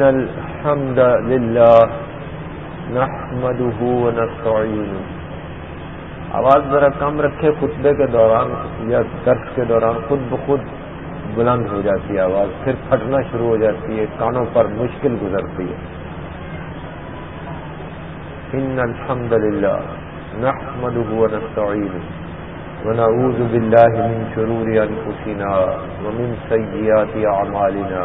ان الحمد للہ نحمده ونستعینه آواز ذرا کم رکھے، خطبے کے دوران یا درس کے دوران خود بخود بلند ہو جاتی ہے آواز، پھر پھٹنا شروع ہو جاتی ہے، کانوں پر مشکل گزرتی ہے۔ ان الحمد للہ نحمده ونستعینه ونعوذ بالله من شرور انفسنا ومن سيئات اعمالنا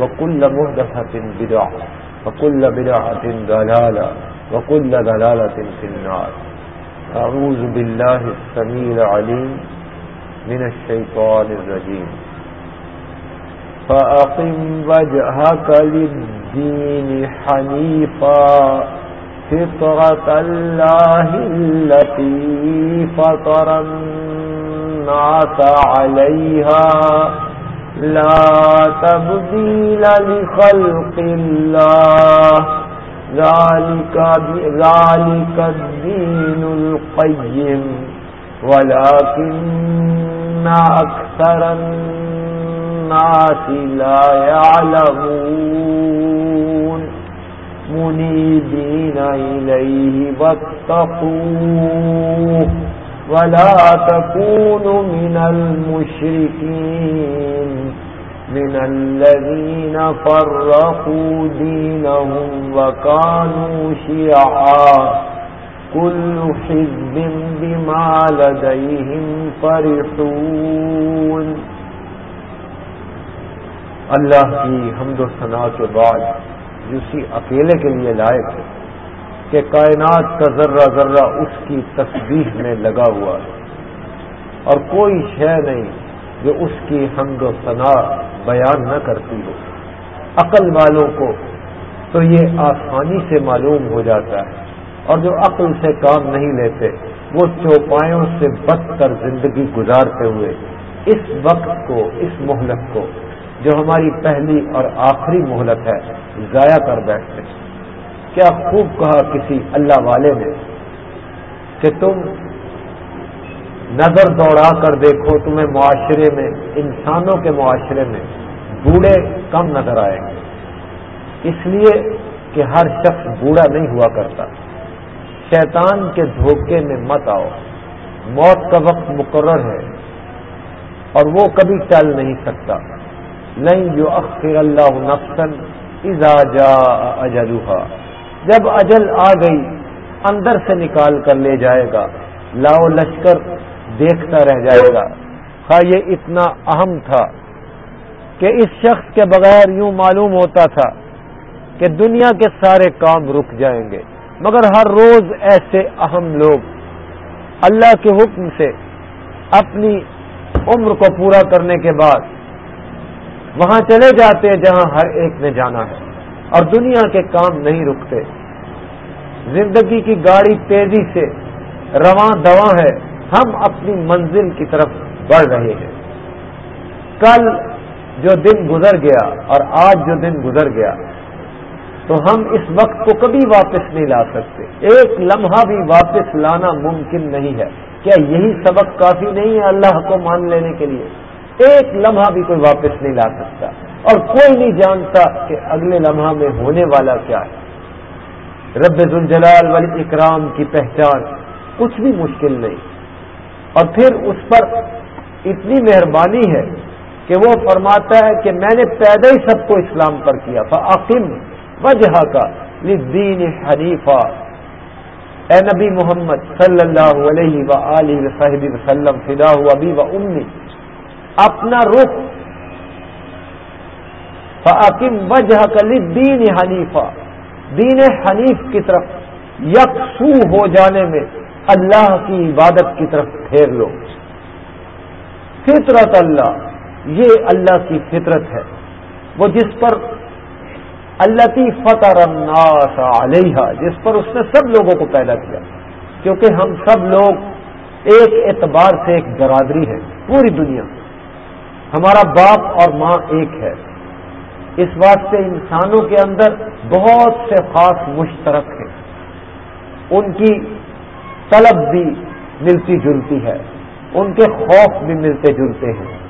وكل محدثة بدع وكل بدعة دلالة وكل دلالة في النار. أعوذ بالله السميع العليم من الشيطان الرجيم. فأقم وجهك للدين حنيفا، فطرة الله التي فطر الناس عليها. لا تبديل لخلق الله. ذلك ذلك الدين القيم. ولكن أكثر الناس لا يعلمون. منيبين إليه واتقوه. ولا تكونوا من المشركين من الذين فرقوا دينهم وكانوا شيعا كل حزب بما لديهم فرحون اللہ کی حمد و ثناء کے بعد جسی اکیلے کے لیے لائق ہے کہ کائنات کا ذرہ ذرہ اس کی تصویر میں لگا ہوا ہے۔ اور کوئی شے نہیں جو اس کی حمد و ثناء بیان نہ کرتی ہو۔ عقل والوں کو تو یہ آسانی سے معلوم ہو جاتا ہے۔ اور جو عقل سے کام نہیں لیتے، وہ چوپایوں سے بد کر زندگی گزارتے ہوئے اس وقت کو، اس مہلت کو، جو ہماری پہلی اور آخری مہلت ہے، ضائع کر بیٹھتے ہیں۔ کیا خوب کہا کسی اللہ والے نے کہ تم نظر دوڑا کر دیکھو تمہیں معاشرے میں، انسانوں کے معاشرے میں بوڑھے کم نظر آئیں گے اس لیے کہ ہر شخص بوڑھا نہیں ہوا کرتا۔ شیطان کے دھوکے میں مت آؤ۔ موت کا وقت مقرر ہے اور وہ کبھی ٹل نہیں سکتا۔ نہیں جو اخر اللہ نفسن جا اجلوہا جب اجل آ گئی، اندر سے نکال کر لے جائے گا۔ لاؤ لشکر، دیکھتا رہ جائے گا۔ ہاں یہ اتنا اہم تھا کہ اس شخص کے بغیر یوں معلوم ہوتا تھا کہ دنیا کے سارے کام رک جائیں گے۔ مگر ہر روز ایسے اہم لوگ اللہ کے حکم سے اپنی عمر کو پورا کرنے کے بعد وہاں چلے جاتے جہاں ہر ایک نے جانا ہے اور دنیا کے کام نہیں رکتے۔ زندگی کی گاڑی تیزی سے رواں دواں ہے، ہم اپنی منزل کی طرف بڑھ رہے ہیں۔ کل جو دن گزر گیا اور آج جو دن گزر گیا، تو ہم اس وقت کو کبھی واپس نہیں لا سکتے۔ ایک لمحہ بھی واپس لانا ممکن نہیں ہے۔ کیا یہی سبق کافی نہیں ہے اللہ کو مان لینے کے لیے؟ ایک لمحہ بھی کوئی واپس نہیں لا سکتا۔ اور کوئی نہیں جانتا کہ اگلے لمحہ میں ہونے والا کیا ہے۔ رب الجلال والی اکرام کی پہچان کچھ بھی مشکل نہیں۔ اور پھر اس پر اتنی مہربانی ہے کہ وہ فرماتا ہے کہ میں نے پیدا ہی سب کو اسلام پر کیا۔ تھا عقیم وجہ کا لدین حنیفہ اے نبی محمد صلی اللہ علیہ و علیہ وسلم، فدا ابی و امی۔ اپنا رخ۔ فعقیم وجہ کلی دین حنیفہ دین حنیف کی طرف، یکسو ہو جانے میں اللہ کی عبادت کی طرف پھیر لو۔ فطرت اللہ، یہ اللہ کی فطرت ہے۔ وہ جس پر اللہ کی فتح الناس علیہ جس پر اس نے سب لوگوں کو پیدا کیا۔ کیونکہ ہم سب لوگ ایک اعتبار سے ایک برادری ہے پوری دنیا۔ ہمارا باپ اور ماں ایک ہے۔ اس واسطے انسانوں کے اندر بہت سے خاص مشترک ہیں۔ ان کی طلب بھی ملتی جلتی ہے، ان کے خوف بھی ملتے جلتے ہیں۔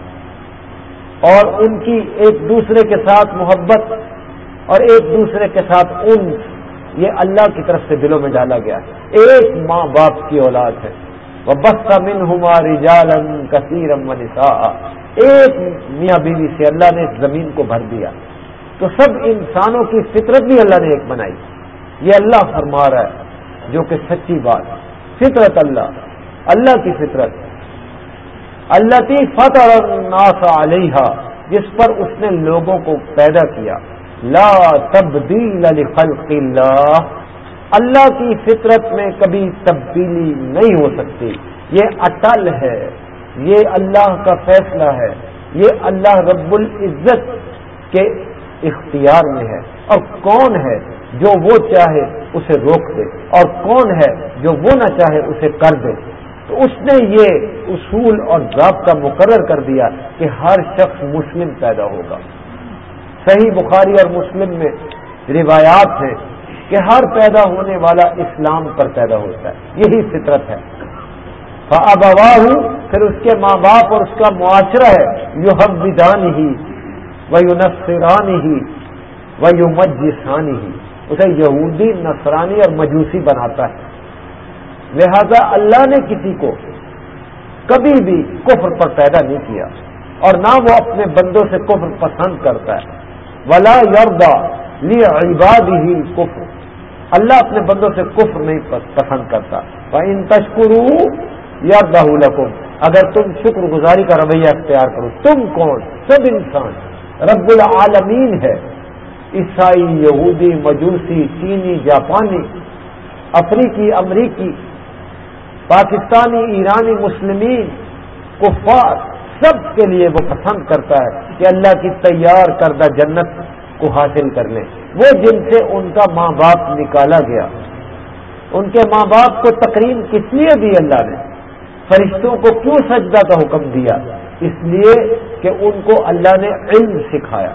اور ان کی ایک دوسرے کے ساتھ محبت اور ایک دوسرے کے ساتھ ان یہ اللہ کی طرف سے دلوں میں ڈالا گیا ہے۔ ایک ماں باپ کی اولاد ہے۔ وہ بس کا من ہماری جالن کثیر ایک میاں بیوی سے اللہ نے اس زمین کو بھر دیا۔ تو سب انسانوں کی فطرت بھی اللہ نے ایک بنائی۔ یہ اللہ فرما رہا ہے، جو کہ سچی بات فطرت اللہ اللہ کی فطرت۔ اللہ کی فتح ناسا علیہ جس پر اس نے لوگوں کو پیدا کیا۔ لا تبدیل لخلق اللہ۔ اللہ کی فطرت میں کبھی تبدیلی نہیں ہو سکتی۔ یہ اٹل ہے، یہ اللہ کا فیصلہ ہے۔ یہ اللہ رب العزت کے اختیار میں ہے اور کون ہے جو وہ چاہے اسے روک دے اور کون ہے جو وہ نہ چاہے اسے کر دے تو اس نے یہ اصول اور ضابطہ مقرر کر دیا کہ ہر شخص مسلم پیدا ہوگا۔ صحیح بخاری اور مسلم میں روایات ہیں کہ ہر پیدا ہونے والا اسلام پر پیدا ہوتا ہے۔ یہی فطرت ہے۔ ابوا ہوں پھر اس کے ماں باپ اور اس کا معاشرہ ہے۔ یو حبان ہی وہ یو نسرانی ہی وہ یو مجسانی ہی اسے یہودی، نصرانی اور مجوسی بناتا ہے۔ لہذا اللہ نے کسی کو کبھی بھی کفر پر پیدا نہیں کیا اور نہ وہ اپنے بندوں سے کفر پسند کرتا ہے۔ ولا یردا لی عباد ہی کفر اللہ اپنے بندوں سے کفر نہیں پسند کرتا۔ ان تشکرو یا لکم اگر تم شکر گزاری کا رویہ اختیار کرو، تم کون؟ سب انسان۔ رب العالمین ہے۔ عیسائی، یہودی، مجوسی، چینی، جاپانی، افریقی، امریکی، پاکستانی، ایرانی، مسلمین، کفار، سب کے لیے وہ پسند کرتا ہے کہ اللہ کی تیار کردہ جنت کو حاصل کر لیں۔ وہ جن سے ان کا ماں باپ نکالا گیا۔ ان کے ماں باپ کو تقریم کس لیے دی اللہ نے؟ فرشتوں کو کیوں سجدہ کا حکم دیا؟ اس لیے کہ ان کو اللہ نے علم سکھایا۔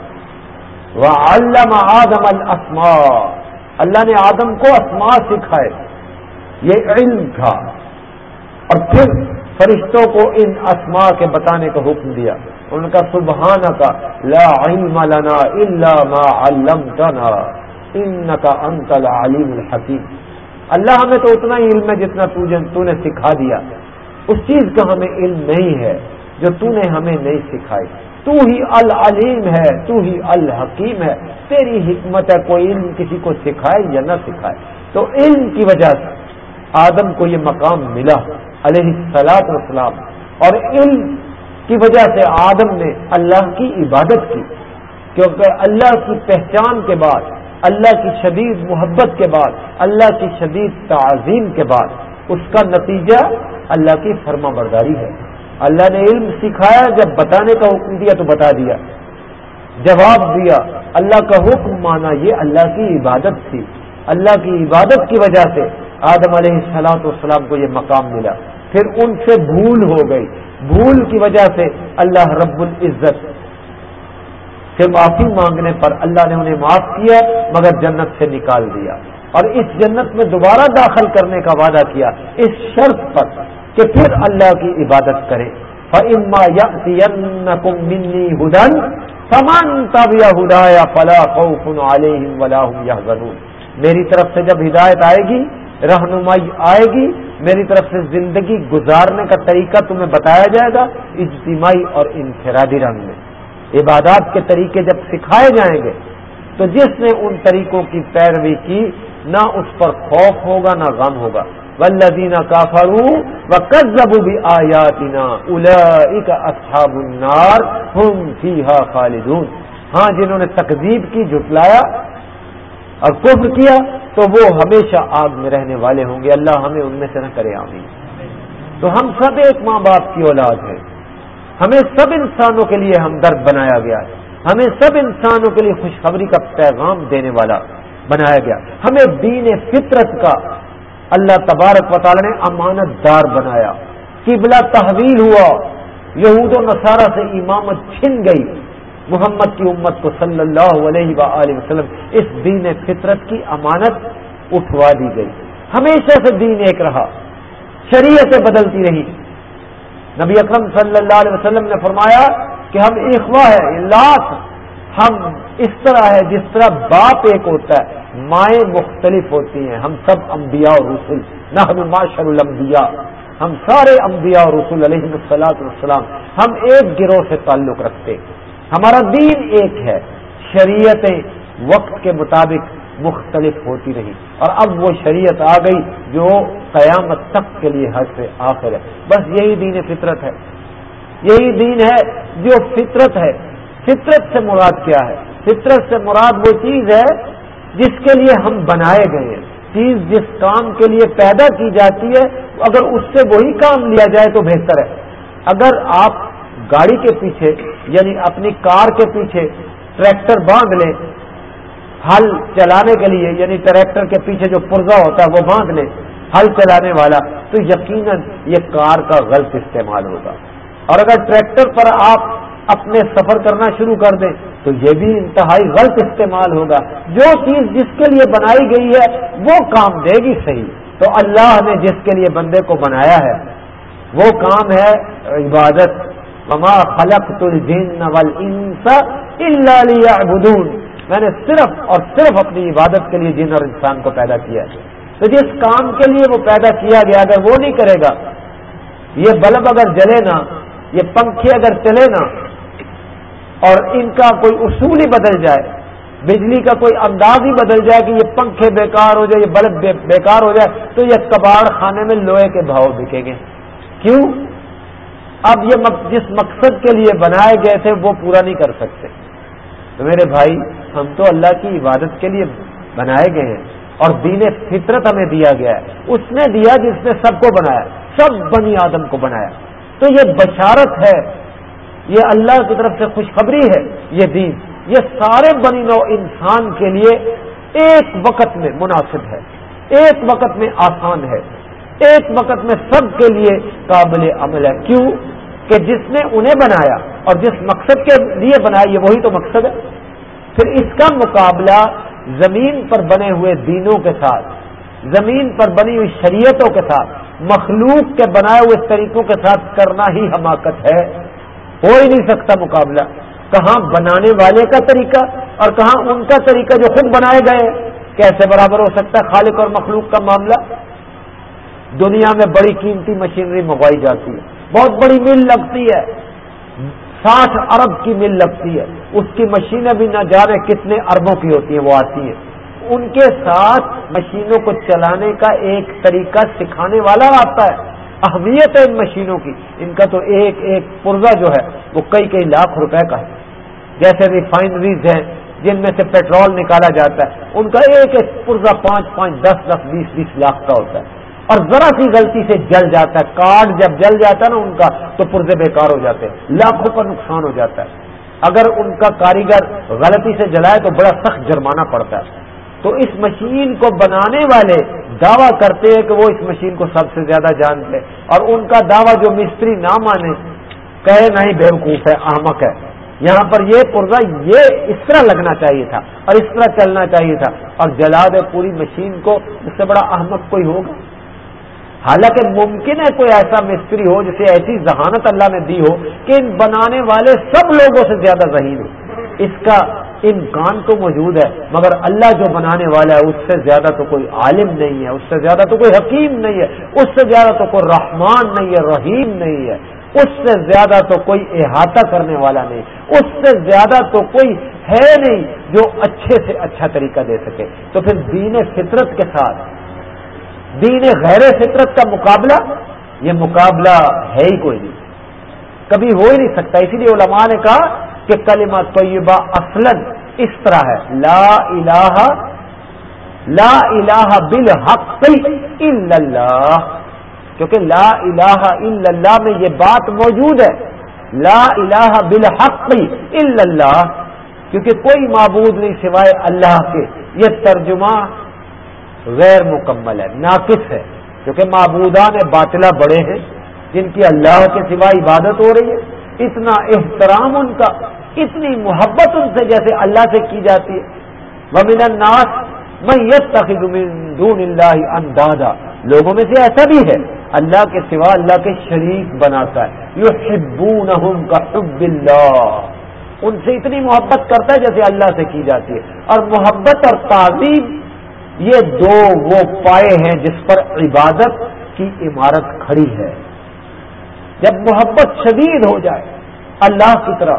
وہ علامہ آدم السما اللہ نے آدم کو اسما سکھائے۔ یہ علم تھا۔ اور پھر فرشتوں کو ان اسما کے بتانے کا حکم دیا۔ ان کا سبحان کا لا علم لنا الا ما علمتنا انك انت العليم الحكيم اللہ ہمیں تو اتنا ہی علم ہے جتنا تو نے سکھا دیا۔ اس چیز کا ہمیں علم نہیں ہے۔ جو تو نے ہمیں نہیں سکھائی۔ تو ہی العلیم ہے، تو ہی الحکیم ہے۔ تیری حکمت ہے، کوئی علم کسی کو سکھائے یا نہ سکھائے۔ تو علم کی وجہ سے آدم کو یہ مقام ملا، علیہ سلاط وسلام اور علم کی وجہ سے آدم نے اللہ کی عبادت کی۔ کیونکہ اللہ کی پہچان کے بعد، اللہ کی شدید محبت کے بعد، اللہ کی شدید تعظیم کے بعد، اس کا نتیجہ اللہ کی فرما برداری ہے۔ اللہ نے علم سکھایا، جب بتانے کا حکم دیا تو بتا دیا۔ جواب دیا، اللہ کا حکم مانا یہ اللہ کی عبادت تھی۔ اللہ کی عبادت کی وجہ سے آدم علیہ السلاط والسلام کو یہ مقام ملا۔ پھر ان سے بھول ہو گئی۔ بھول کی وجہ سے اللہ رب العزت سے معافی مانگنے پر اللہ نے انہیں معاف کیا، مگر جنت سے نکال دیا۔ اور اس جنت میں دوبارہ داخل کرنے کا وعدہ کیا۔ اس شرط پر کہ پھر اللہ کی عبادت کرے۔ فما یا منی ہدن سمان تب یا ہدا یا فلاح علیہ یا میری طرف سے جب ہدایت آئے گی، رہنمائی آئے گی، میری طرف سے زندگی گزارنے کا طریقہ تمہیں بتایا جائے گا، اجتماعی اور انفرادی رنگ میں۔ عبادات کے طریقے جب سکھائے جائیں گے، تو جس نے ان طریقوں کی پیروی کی، نہ اس پر خوف ہوگا، نہ غم ہوگا۔ ولدینہ کافرو و کزب بھی آیاتنا الا اصحاب النار ہم فیحا خالدون۔ ہاں جنہوں نے تقزیب کی، جھٹلایا اور کفر کیا، تو وہ ہمیشہ آگ میں رہنے والے ہوں گے۔ اللہ ہمیں ان میں سے نہ کرے، آمین۔ تو ہم سب ایک ماں باپ کی اولاد ہیں۔ ہمیں سب انسانوں کے لیے ہمدرد بنایا گیا ہے۔ ہمیں سب انسانوں کے لیے خوشخبری کا پیغام دینے والا بنایا گیا۔ ہمیں دین فطرت کا اللہ تبارک و تعالی نے امانت دار بنایا۔ قبلہ تحویل ہوا۔ یہود و نصارہ سے امامت چھن گئی۔ محمد کی امت کو صلی اللہ علیہ وآلہ وسلم اس دین فطرت کی امانت اٹھوا دی گئی۔ ہمیشہ سے دین ایک رہا۔ شریعتیں بدلتی رہی نبی اکرم صلی اللہ علیہ وسلم نے فرمایا کہ ہم اخوا ہے لاکھ ہم اس طرح ہے جس طرح باپ ایک ہوتا ہے، مائیں مختلف ہوتی ہیں۔ ہم سب انبیاء اور رسول نہ معاشر الانبیاء۔ ہم سارے انبیاء اور رسول علیہ السلاۃ والسلام، ہم ایک گروہ سے تعلق رکھتے ہمارا دین ایک ہے۔ شریعتیں وقت کے مطابق مختلف ہوتی رہی۔ اور اب وہ شریعت آ گئی جو قیامت تک کے لیے حد سے آخر ہے۔ بس یہی دین فطرت ہے۔ یہی دین ہے جو فطرت ہے۔ فطرت سے مراد کیا ہے؟ فطرت سے مراد وہ چیز ہے جس کے لیے ہم بنائے گئے ہیں۔ چیز جس کام کے لیے پیدا کی جاتی ہے، اگر اس سے وہی کام لیا جائے تو بہتر ہے۔ اگر آپ گاڑی کے پیچھے یعنی اپنی کار کے پیچھے ٹریکٹر باندھ لیں ہل چلانے کے لیے یعنی ٹریکٹر کے پیچھے جو پرزا ہوتا ہے وہ باندھ لے ہل چلانے والا، تو یقیناً یہ کار کا غلط استعمال ہوگا۔ اور اگر ٹریکٹر پر آپ اپنے سفر کرنا شروع کر دیں تو یہ بھی انتہائی غلط استعمال ہوگا۔ جو چیز جس کے لیے بنائی گئی ہے، وہ کام دے گی صحیح۔ تو اللہ نے جس کے لیے بندے کو بنایا ہے، وہ کام ہے عبادت۔ وما خلق الجن والانس الا ليعبدون۔ میں نے صرف اور صرف اپنی عبادت کے لیے جن اور انسان کو پیدا کیا ہے۔ تو جس کام کے لیے وہ پیدا کیا گیا، اگر وہ نہیں کرے گا، یہ بلب اگر جلے نا، یہ پنکھے اگر چلے نا اور ان کا کوئی اصول ہی بدل جائے، بجلی کا کوئی انداز ہی بدل جائے کہ یہ پنکھے بیکار ہو جائے، یہ بلب بیکار ہو جائے، تو یہ کباڑ خانے میں لوہے کے بھاؤ بکیں گے کیوں؟ اب یہ جس مقصد کے لیے بنائے گئے تھے، وہ پورا نہیں کر سکتے۔ تو میرے بھائی، ہم تو اللہ کی عبادت کے لیے بنائے گئے ہیں، اور دین فطرت ہمیں دیا گیا ہے۔ اس نے دیا جس نے سب کو بنایا، سب بنی آدم کو بنایا۔ تو یہ بشارت ہے یہ اللہ کی طرف سے خوشخبری ہے، یہ دین۔ یہ سارے بنی نو انسان کے لیے ایک وقت میں مناسب ہے، ایک وقت میں آسان ہے، ایک وقت میں سب کے لیے قابل عمل ہے۔ کیوں؟ کہ جس نے انہیں بنایا اور جس مقصد کے لیے بنایا، یہ وہی تو مقصد ہے۔ پھر اس کا مقابلہ زمین پر بنے ہوئے دینوں کے ساتھ، زمین پر بنی ہوئی شریعتوں کے ساتھ، مخلوق کے بنائے ہوئے طریقوں کے ساتھ کرنا ہی حماقت ہے۔ ہو ہی نہیں سکتا مقابلہ۔ کہاں بنانے والے کا طریقہ اور کہاں ان کا طریقہ جو خود بنائے گئے، کیسے برابر ہو سکتا ہے خالق اور مخلوق کا معاملہ؟ دنیا میں بڑی قیمتی مشینری منگوائی جاتی ہے۔ بہت بڑی مل لگتی ہے۔ ساٹھ ارب کی مل لگتی ہے۔ اس کی مشینیں بھی نہ جانے کتنے اربوں کی ہوتی ہیں، وہ آتی ہیں۔ ان کے ساتھ مشینوں کو چلانے کا ایک طریقہ سکھانے والا آتا ہے۔ اہمیت ہے ان مشینوں کی۔ ان کا تو ایک ایک پرزا جو ہے وہ کئی کئی لاکھ روپے کا ہے۔ جیسے ریفائنریز ہیں، جن میں سے پیٹرول نکالا جاتا ہے، ان کا ایک ایک پرزا پانچ پانچ دس دس بیس بیس لاکھ کا ہوتا ہے۔ اور ذرا سی غلطی سے جل جاتا ہے۔ کارڈ جب جل جاتا ہے نا ان کا، تو پرزے بیکار ہو جاتے ہیں۔ لاکھوں کا نقصان ہو جاتا ہے۔ اگر ان کا کاریگر غلطی سے جلائے تو بڑا سخت جرمانہ پڑتا ہے۔ تو اس مشین کو بنانے والے دعویٰ کرتے ہیں کہ وہ اس مشین کو سب سے زیادہ جانتے اور ان کا دعویٰ جو مستری نہ مانے، کہے نہیں بیوقوف ہے، احمق ہے۔ یہاں پر یہ پرزا یہ اس طرح لگنا چاہیے تھا اور اس طرح چلنا چاہیے تھا۔ اور جلا دے پوری مشین کو اس سے بڑا احمق کوئی ہوگا؟ حالانکہ ممکن ہے کوئی ایسا مستری ہو جسے ایسی ذہانت اللہ نے دی ہو کہ ان بنانے والے سب لوگوں سے زیادہ ذہین ہو۔ اس کا امکان تو موجود ہے، مگر اللہ جو بنانے والا ہے، اس سے زیادہ تو کوئی عالم نہیں ہے، اس سے زیادہ تو کوئی حکیم نہیں ہے، اس سے زیادہ تو کوئی رحمان نہیں ہے، رحیم نہیں ہے، اس سے زیادہ تو کوئی احاطہ کرنے والا نہیں، اس سے زیادہ تو کوئی ہے نہیں جو اچھے سے اچھا طریقہ دے سکے۔ تو پھر دین فطرت کے ساتھ، دین غیر فطرت کا مقابلہ، یہ مقابلہ ہے ہی کوئی نہیں۔ کبھی ہو ہی نہیں سکتا۔ اسی لیے علماء نے کہا کہ کلمہ طیبہ اصلاً اس طرح ہے۔ لا الہ لا الہ بالحق الا اللہ۔ کیونکہ لا الہ الا اللہ میں یہ بات موجود ہے۔ لا الہ بالحق الا اللہ۔ کیونکہ کوئی معبود نہیں سوائے اللہ کے۔ یہ ترجمہ غیر مکمل ہے، ناقص ہے۔ کیونکہ معبودان باطلہ بڑے ہیں، جن کی اللہ کے سوا عبادت ہو رہی ہے۔ اتنا احترام ان کا، اتنی محبت ان سے جیسے اللہ سے کی جاتی ہے۔ ومن الناس میں یہ تقید دون اللہ اندازہ لوگوں میں سے ایسا بھی ہے۔ اللہ کے سوا اللہ کے شریک بناتا ہے۔ یہ حبون کا حب اللہ ان سے اتنی محبت کرتا ہے جیسے اللہ سے کی جاتی ہے۔ اور محبت اور تعظیم، یہ دو وہ پائے ہیں جس پر عبادت کی عمارت کھڑی ہے۔ جب محبت شدید ہو جائے اللہ کی طرح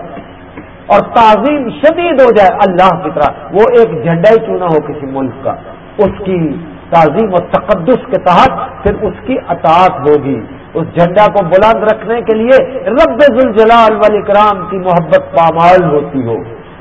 اور تعظیم شدید ہو جائے اللہ کی طرح، وہ ایک جھنڈا ہی چنا ہو کسی ملک کا۔ اس کی تعظیم و تقدس کے تحت پھر اس کی اطاعت ہوگی۔ اس جھنڈا کو بلند رکھنے کے لیے رب الجلال والاکرام کی محبت پامال ہوتی ہو۔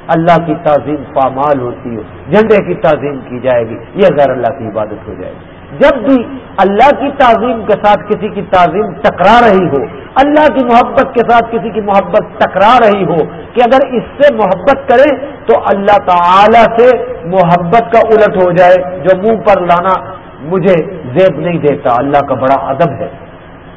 اللہ کی تعظیم پامال ہوتی ہو۔ جھنڈے کی تعظیم کی جائے گی۔ یہ غیر اللہ کی عبادت ہو جائے گی۔ جب بھی اللہ کی تعظیم کے ساتھ کسی کی تعظیم ٹکرا رہی ہو، اللہ کی محبت کے ساتھ کسی کی محبت ٹکرا رہی ہو کہ اگر اس سے محبت کرے تو اللہ تعالی سے محبت کا الٹ ہو جائے، جو منہ پر لانا مجھے زیب نہیں دیتا۔ اللہ کا بڑا ادب ہے۔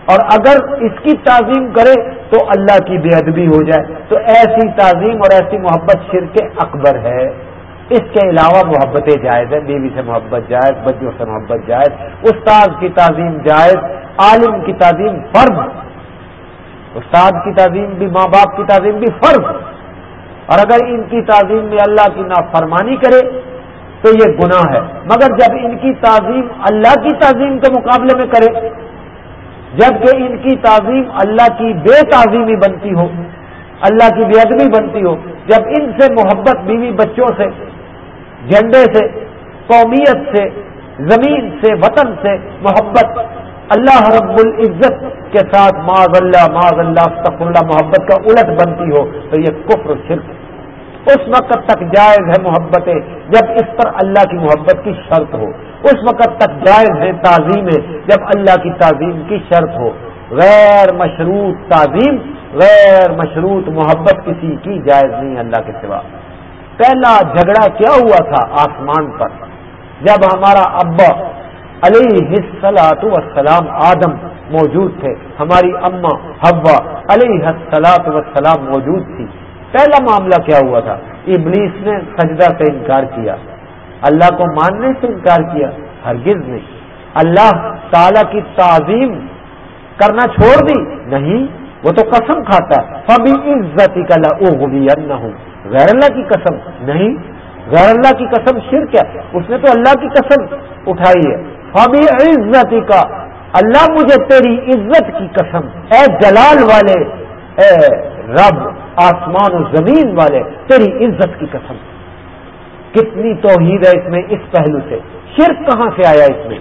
اور اگر اس کی تعظیم کرے تو اللہ کی بے ادبی ہو جائے۔ تو ایسی تعظیم اور ایسی محبت شرک اکبر ہے۔ اس کے علاوہ محبت جائز ہے بیوی سے محبت جائز، بچوں سے محبت جائز، استاد کی تعظیم جائز، عالم کی تعظیم فرض، استاد کی تعظیم بھی، ماں باپ کی تعظیم بھی فرض۔ اور اگر ان کی تعظیم میں اللہ کی نافرمانی کرے تو یہ گناہ ہے۔ مگر جب ان کی تعظیم اللہ کی تعظیم کے مقابلے میں کرے جبکہ ان کی تعظیم اللہ کی بے تعظیمی بنتی ہو، اللہ کی بے ادبی بنتی ہو، جب ان سے محبت بیوی بچوں سے جھنڈے سے، قومیت سے، زمین سے، وطن سے محبت، اللہ رب العزت کے ساتھ معذ اللہ معذ اللہ اللہ، محبت کا الٹ بنتی ہو، تو یہ کفر شرک اس وقت تک جائز ہے محبتیں، جب اس پر اللہ کی محبت کی شرط ہو۔ اس وقت تک جائز ہے تعظیم جب اللہ کی تعظیم کی شرط ہو۔ غیر مشروط تعظیم، غیر مشروط محبت کسی کی جائز نہیں اللہ کے سوا۔ پہلا جھگڑا کیا ہوا تھا آسمان پر؟ جب ہمارا ابا علیہ السلاط وسلام آدم موجود تھے، ہماری اما ہوا علیہ السلاط وسلام موجود تھی۔ پہلا معاملہ کیا ہوا تھا؟ ابلیس نے سجدہ سے انکار کیا۔ اللہ کو ماننے سے انکار کیا، ہرگز نہیں۔ اللہ تعالی کی تعظیم کرنا چھوڑ دی، نہیں، وہ تو قسم کھاتا۔ ہے فبی عزتی کا نہ ہوں غیر اللہ کی قسم نہیں، غیر اللہ کی قسم شرک ہے۔ اس نے تو اللہ کی قسم اٹھائی ہے۔ فبی عزتی کا اللہ مجھے تیری عزت کی قسم۔ اے جلال والے، اے رب، آسمان و زمین والے، تیری عزت کی قسم۔ کتنی توحید ہے اس میں اس پہلو سے۔ شرک کہاں سے آیا اس میں؟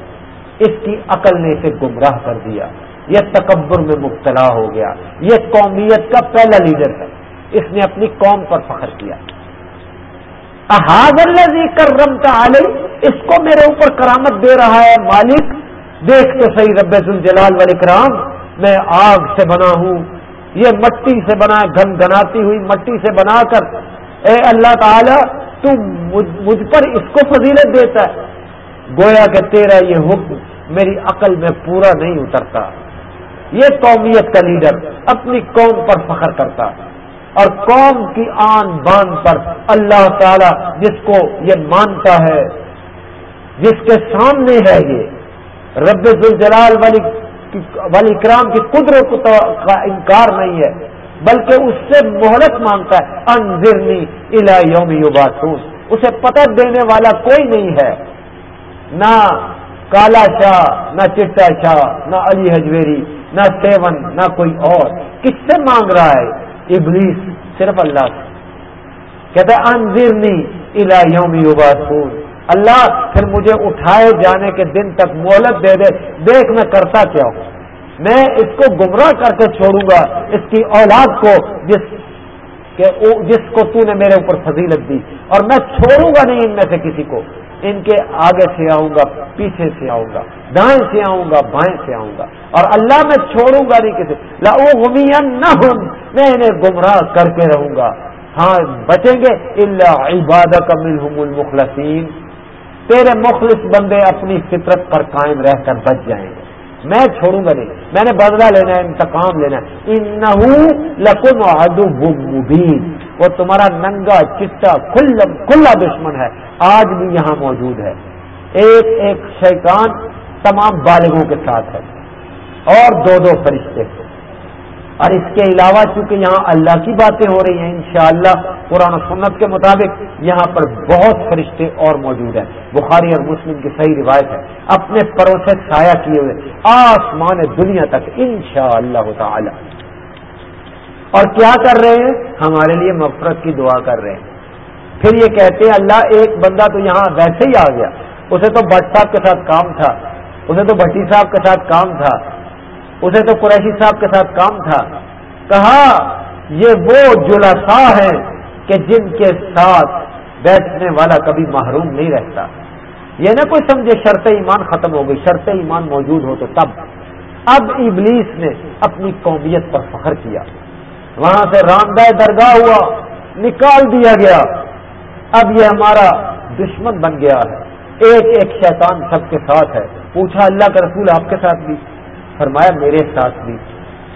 اس کی عقل نے اسے گمراہ کر دیا۔ یہ تکبر میں مبتلا ہو گیا۔ یہ قومیت کا پہلا لیڈر ہے۔ اس نے اپنی قوم پر فخر کیا۔ احاظ اللہ کر رمتا اس کو میرے اوپر کرامت دے رہا ہے مالک۔ دیکھ کے صحیح رب الجلال والے کرام میں آگ سے بنا ہوں۔ یہ مٹی سے بنا گن گناتی ہوئی مٹی سے بنا کر۔ اے اللہ تعالی، تو مجھ پر اس کو فضیلت دیتا ہے۔ گویا کہ تیرا یہ حکم میری عقل میں پورا نہیں اترتا۔ یہ قومیت کا لیڈر اپنی قوم پر فخر کرتا۔ اور قوم کی آن بان پر اللہ تعالی جس کو یہ مانتا ہے، جس کے سامنے ہے یہ، رب الجلال والی والی اکرام کی قدرت کا انکار نہیں ہے، بلکہ اس سے مہلت مانگتا ہے انضرنی الا یوم یوباسون اسے پتہ دینے والا کوئی نہیں ہے۔ نہ کالا شاہ، نہ چٹا شاہ، نہ علی حجویری، نہ سیون، نہ کوئی اور۔ کس سے مانگ رہا ہے؟ ابلیس صرف اللہ سے۔ کہتا ہے انضرنی الا یوم اللہ، پھر مجھے اٹھائے جانے کے دن تک مہلت دے دے۔ دیکھ میں کرتا کیا ہوں۔ میں اس کو گمراہ کر کے چھوڑوں گا، اس کی اولاد کو، جس کہ جس کو تو نے میرے اوپر فضیلت دی۔ اور میں چھوڑوں گا نہیں ان میں سے کسی کو۔ ان کے آگے سے آؤں گا، پیچھے سے آؤں گا، دائیں سے آؤں گا، بائیں سے آؤں گا۔ اور اللہ میں چھوڑوں گا نہیں کسی لا نہ ہوں میں انہیں گمراہ کر کے رہوں گا۔ ہاں بچیں گے۔ اللہ عبادت کا المخلصین تیرے مخلص بندے اپنی فطرت پر قائم رہ کر بچ جائیں گے۔ میں چھوڑوں گا نہیں۔ میں نے بدلہ لینا ہے، انتقام لینا ہے۔ لکم مبین وہ تمہارا ننگا چٹا کھلا دشمن ہے، آج بھی یہاں موجود ہے۔ ایک ایک شیطان تمام بالغوں کے ساتھ ہے۔ اور دو دو فرشتے اور اس کے علاوہ چونکہ یہاں اللہ کی باتیں ہو رہی ہیں، انشاءاللہ قرآن و سنت کے مطابق یہاں پر بہت فرشتے اور موجود ہیں۔ بخاری اور مسلم کی صحیح روایت ہے۔ اپنے پروں سے سایہ کیے ہوئے آسمان دنیا تک، انشاءاللہ تعالی۔ اور کیا کر رہے ہیں؟ ہمارے لیے مفرت کی دعا کر رہے ہیں۔ پھر یہ کہتے ہیں، اللہ ایک بندہ تو یہاں ویسے ہی آ گیا۔ اسے تو بٹ صاحب کے ساتھ کام تھا۔ اسے تو بھٹی صاحب کے ساتھ کام تھا۔ اسے تو قریشی صاحب کے ساتھ کام تھا۔ کہا، یہ وہ جلسا ہے کہ جن کے ساتھ بیٹھنے والا کبھی محروم نہیں رہتا۔ یہ نہ کوئی سمجھے شرط ایمان ختم ہو گئی، شرط ایمان موجود ہو تو تب۔ اب ابلیس نے اپنی قومیت پر فخر کیا۔ وہاں سے راندہ درگاہ ہوا، نکال دیا گیا۔ اب یہ ہمارا دشمن بن گیا ہے۔ ایک ایک شیطان سب کے ساتھ ہے۔ پوچھا اللہ کا رسول آپ کے ساتھ بھی؟ فرمایا میرے ساتھ بھی۔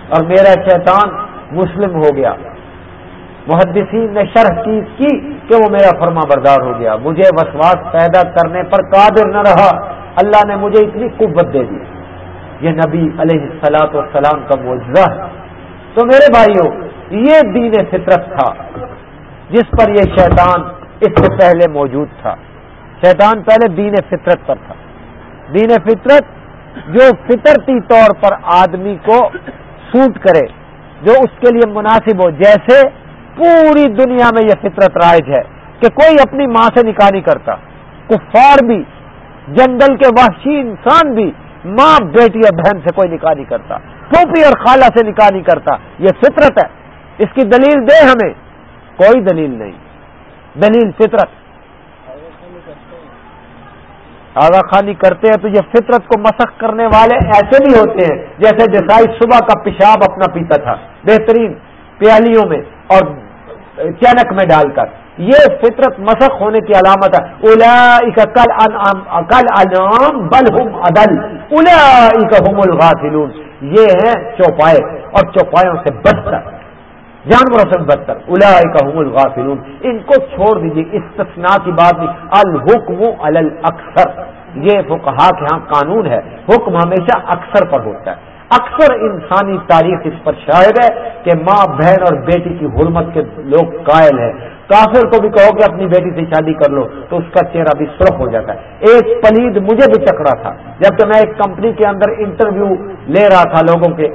اور میرا شیطان مسلم ہو گیا۔ محدثین نے شرح چیز کی کہ وہ میرا فرما بردار ہو گیا۔ مجھے وسواس پیدا کرنے پر قادر نہ رہا۔ اللہ نے مجھے اتنی قوت دے دی۔ یہ نبی علیہ السلاط والسلام کا معجزہ ہے۔ تو میرے بھائیوں یہ دین فطرت تھا جس پر یہ شیطان اس سے پہلے موجود تھا۔ شیطان پہلے دین فطرت پر تھا۔ دین فطرت جو فطرتی طور پر آدمی کو سوٹ کرے، جو اس کے لیے مناسب ہو، جیسے پوری دنیا میں یہ فطرت رائج ہے کہ کوئی اپنی ماں سے نکاح نہیں کرتا۔ کفار بھی، جنگل کے وحشی انسان بھی ماں، بیٹی یا بہن سے کوئی نکاح نہیں کرتا۔ پھوپھی اور خالہ سے نکاح نہیں کرتا۔ یہ فطرت ہے۔ اس کی دلیل دے ہمیں۔ کوئی دلیل نہیں۔ دلیل فطرت۔ آگا خانی کرتے ہیں تو یہ فطرت کو مسخ کرنے والے ایسے بھی ہوتے ہیں جیسے جسائی صبح کا پیشاب اپنا پیتا تھا۔ بہترین پیالیوں میں اور چینک میں ڈال کر۔ یہ فطرت مسخ ہونے کی علامت ہے۔ الا کل کل انعام بل ہم عدل۔ الا ہم الغافلون۔ یہ ہیں چوپائے اور چوپایوں سے بدتر۔ جانوروں سے بدتر الا الغافلون۔ ان کو چھوڑ دیجیے استثناء کی بات نہیں۔ الحکم اکثر یہ فقہا کے ہاں قانون ہے۔ حکم ہمیشہ اکثر پر ہوتا ہے۔ اکثر انسانی تاریخ اس پر شاہد ہے کہ ماں، بہن اور بیٹی کی حرمت کے لوگ قائل ہیں۔ کافر کو بھی کہو کہ اپنی بیٹی سے شادی کر لو، تو اس کا چہرہ بھی سرخ ہو جاتا ہے۔ ایک پلید مجھے بھی چکرا تھا جبکہ میں ایک کمپنی کے اندر انٹرویو لے رہا تھا لوگوں کے۔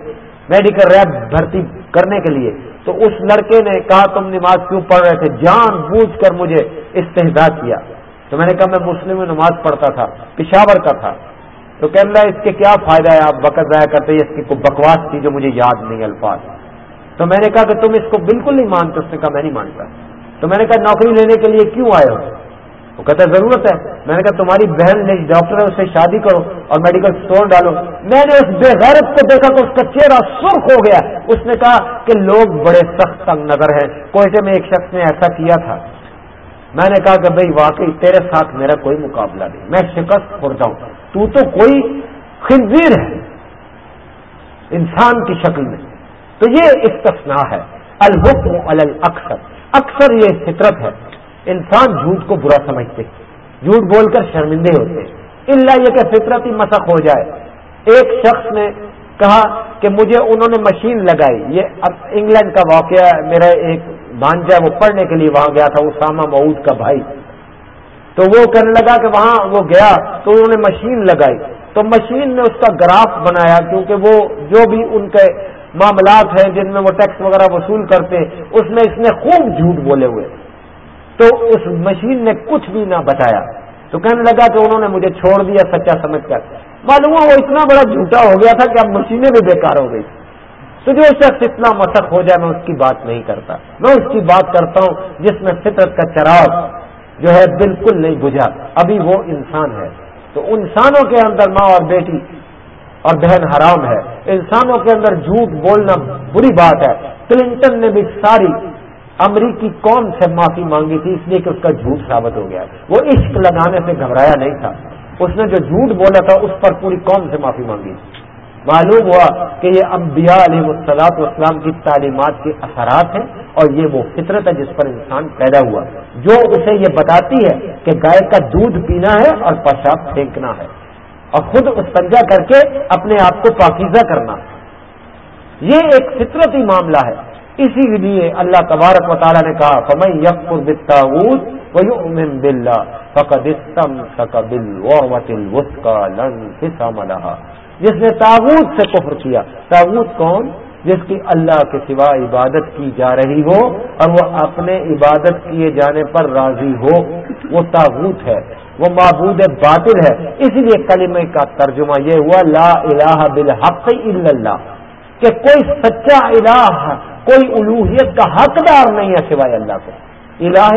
میڈیکل ریپ بھرتی کرنے کے لیے۔ تو اس لڑکے نے کہا تم نماز کیوں پڑھ رہے تھے؟ جان بوجھ کر مجھے استحدا کیا۔ تو میں نے کہا میں مسلم نماز پڑھتا تھا، پشاور کا تھا۔ تو کہہ رہا اس کے کیا فائدہ ہے؟ آپ وقت ضائع کرتے اس کی کوئی بکواس تھی جو مجھے یاد نہیں الفاظ۔ تو میں نے کہا کہ تم اس کو بالکل نہیں مانتے، اس نے کہا میں نہیں مانتا۔ تو میں نے کہا نوکری لینے کے لیے کیوں آئے ہو؟ وہ کہتا ہے، ضرورت ہے. میں نے کہا، تمہاری بہن نے ڈاکٹر ہے اسے شادی کرو اور میڈیکل اسٹور ڈالو. میں نے اس بے غیرت کو دیکھا تو اس کا چہرہ سرخ ہو گیا اس نے کہا کہ لوگ بڑے سخت تنگ نظر ہیں۔ کوئٹے میں ایک شخص نے ایسا کیا تھا۔ میں نے کہا کہ بھائی، واقعی تیرے ساتھ میرا کوئی مقابلہ نہیں۔ میں شکست خورتا ہوں۔ تو تو کوئی خنزیر ہے انسان کی شکل میں۔ تو یہ استثناء ہے۔ الحکم اکثر اکثر یہ فطرت ہے۔ انسان جھوٹ کو برا سمجھتے جھوٹ بول کر شرمندے ہوتے اللہ یہ کہ فطرت ہی مسخ ہو جائے۔ ایک شخص نے کہا کہ مجھے انہوں نے مشین لگائی۔ یہ اب انگلینڈ کا واقعہ میرا ایک بانجا وہ پڑھنے کے لیے وہاں گیا تھا، اسامہ مود کا بھائی۔ تو وہ کہنے لگا کہ وہاں وہ گیا تو انہوں نے مشین لگائی۔ تو مشین نے اس کا گراف بنایا، کیونکہ وہ جو بھی ان کے معاملات ہیں جن میں وہ ٹیکس وغیرہ وصول کرتے اس میں اس نے خوب جھوٹ بولے ہوئے۔ تو اس مشین نے کچھ بھی نہ بتایا۔ تو کہنے لگا کہ انہوں نے مجھے چھوڑ دیا، سچا سمجھ کر۔ معلوم وہ اتنا بڑا جھوٹا ہو گیا تھا کہ اب مشینیں بھی بیکار ہو گئی۔ تو جو شخص اتنا مسق ہو جائے، میں اس کی بات نہیں کرتا۔ میں اس کی بات کرتا ہوں جس میں فطرت کا چراغ جو ہے بالکل نہیں بجھا۔ ابھی وہ انسان ہے۔ تو انسانوں کے اندر ماں اور بیٹی اور بہن حرام ہے۔ انسانوں کے اندر جھوٹ بولنا بری بات ہے۔ کلنٹن نے بھی ساری امریکی قوم سے معافی مانگی تھی اس لیے کہ اس کا جھوٹ ثابت ہو گیا وہ عشق لگانے سے گھبرایا نہیں تھا اس نے جو جھوٹ بولا تھا اس پر پوری قوم سے معافی مانگی تھی معلوم ہوا کہ یہ انبیاء علیہ السلاط والسلام کی تعلیمات کے اثرات ہیں اور یہ وہ فطرت ہے جس پر انسان پیدا ہوا جو اسے یہ بتاتی ہے کہ گائے کا دودھ پینا ہے اور پیشاب پھینکنا ہے اور خود استنجا کر کے اپنے آپ کو پاکیزہ کرنا یہ ایک فطرتی معاملہ ہے اسی لیے اللہ تبارک و تعالیٰ نے کہا فمئی یقر بتاود وہی بلّہ فقد استم سقبل لن ملحا جس نے تاغوت سے کفر کیا تاغوت کون؟ جس کی اللہ کے سوا عبادت کی جا رہی ہو اور وہ اپنے عبادت کیے جانے پر راضی ہو، وہ تاغوت ہے، وہ معبود باطل ہے۔ اسی لیے کلمے کا ترجمہ یہ ہوا، لا الہ بالحق الا اللہ۔ کہ کوئی سچا الہ، کوئی الوحیت کا حقدار نہیں ہے سوائے اللہ کو الہ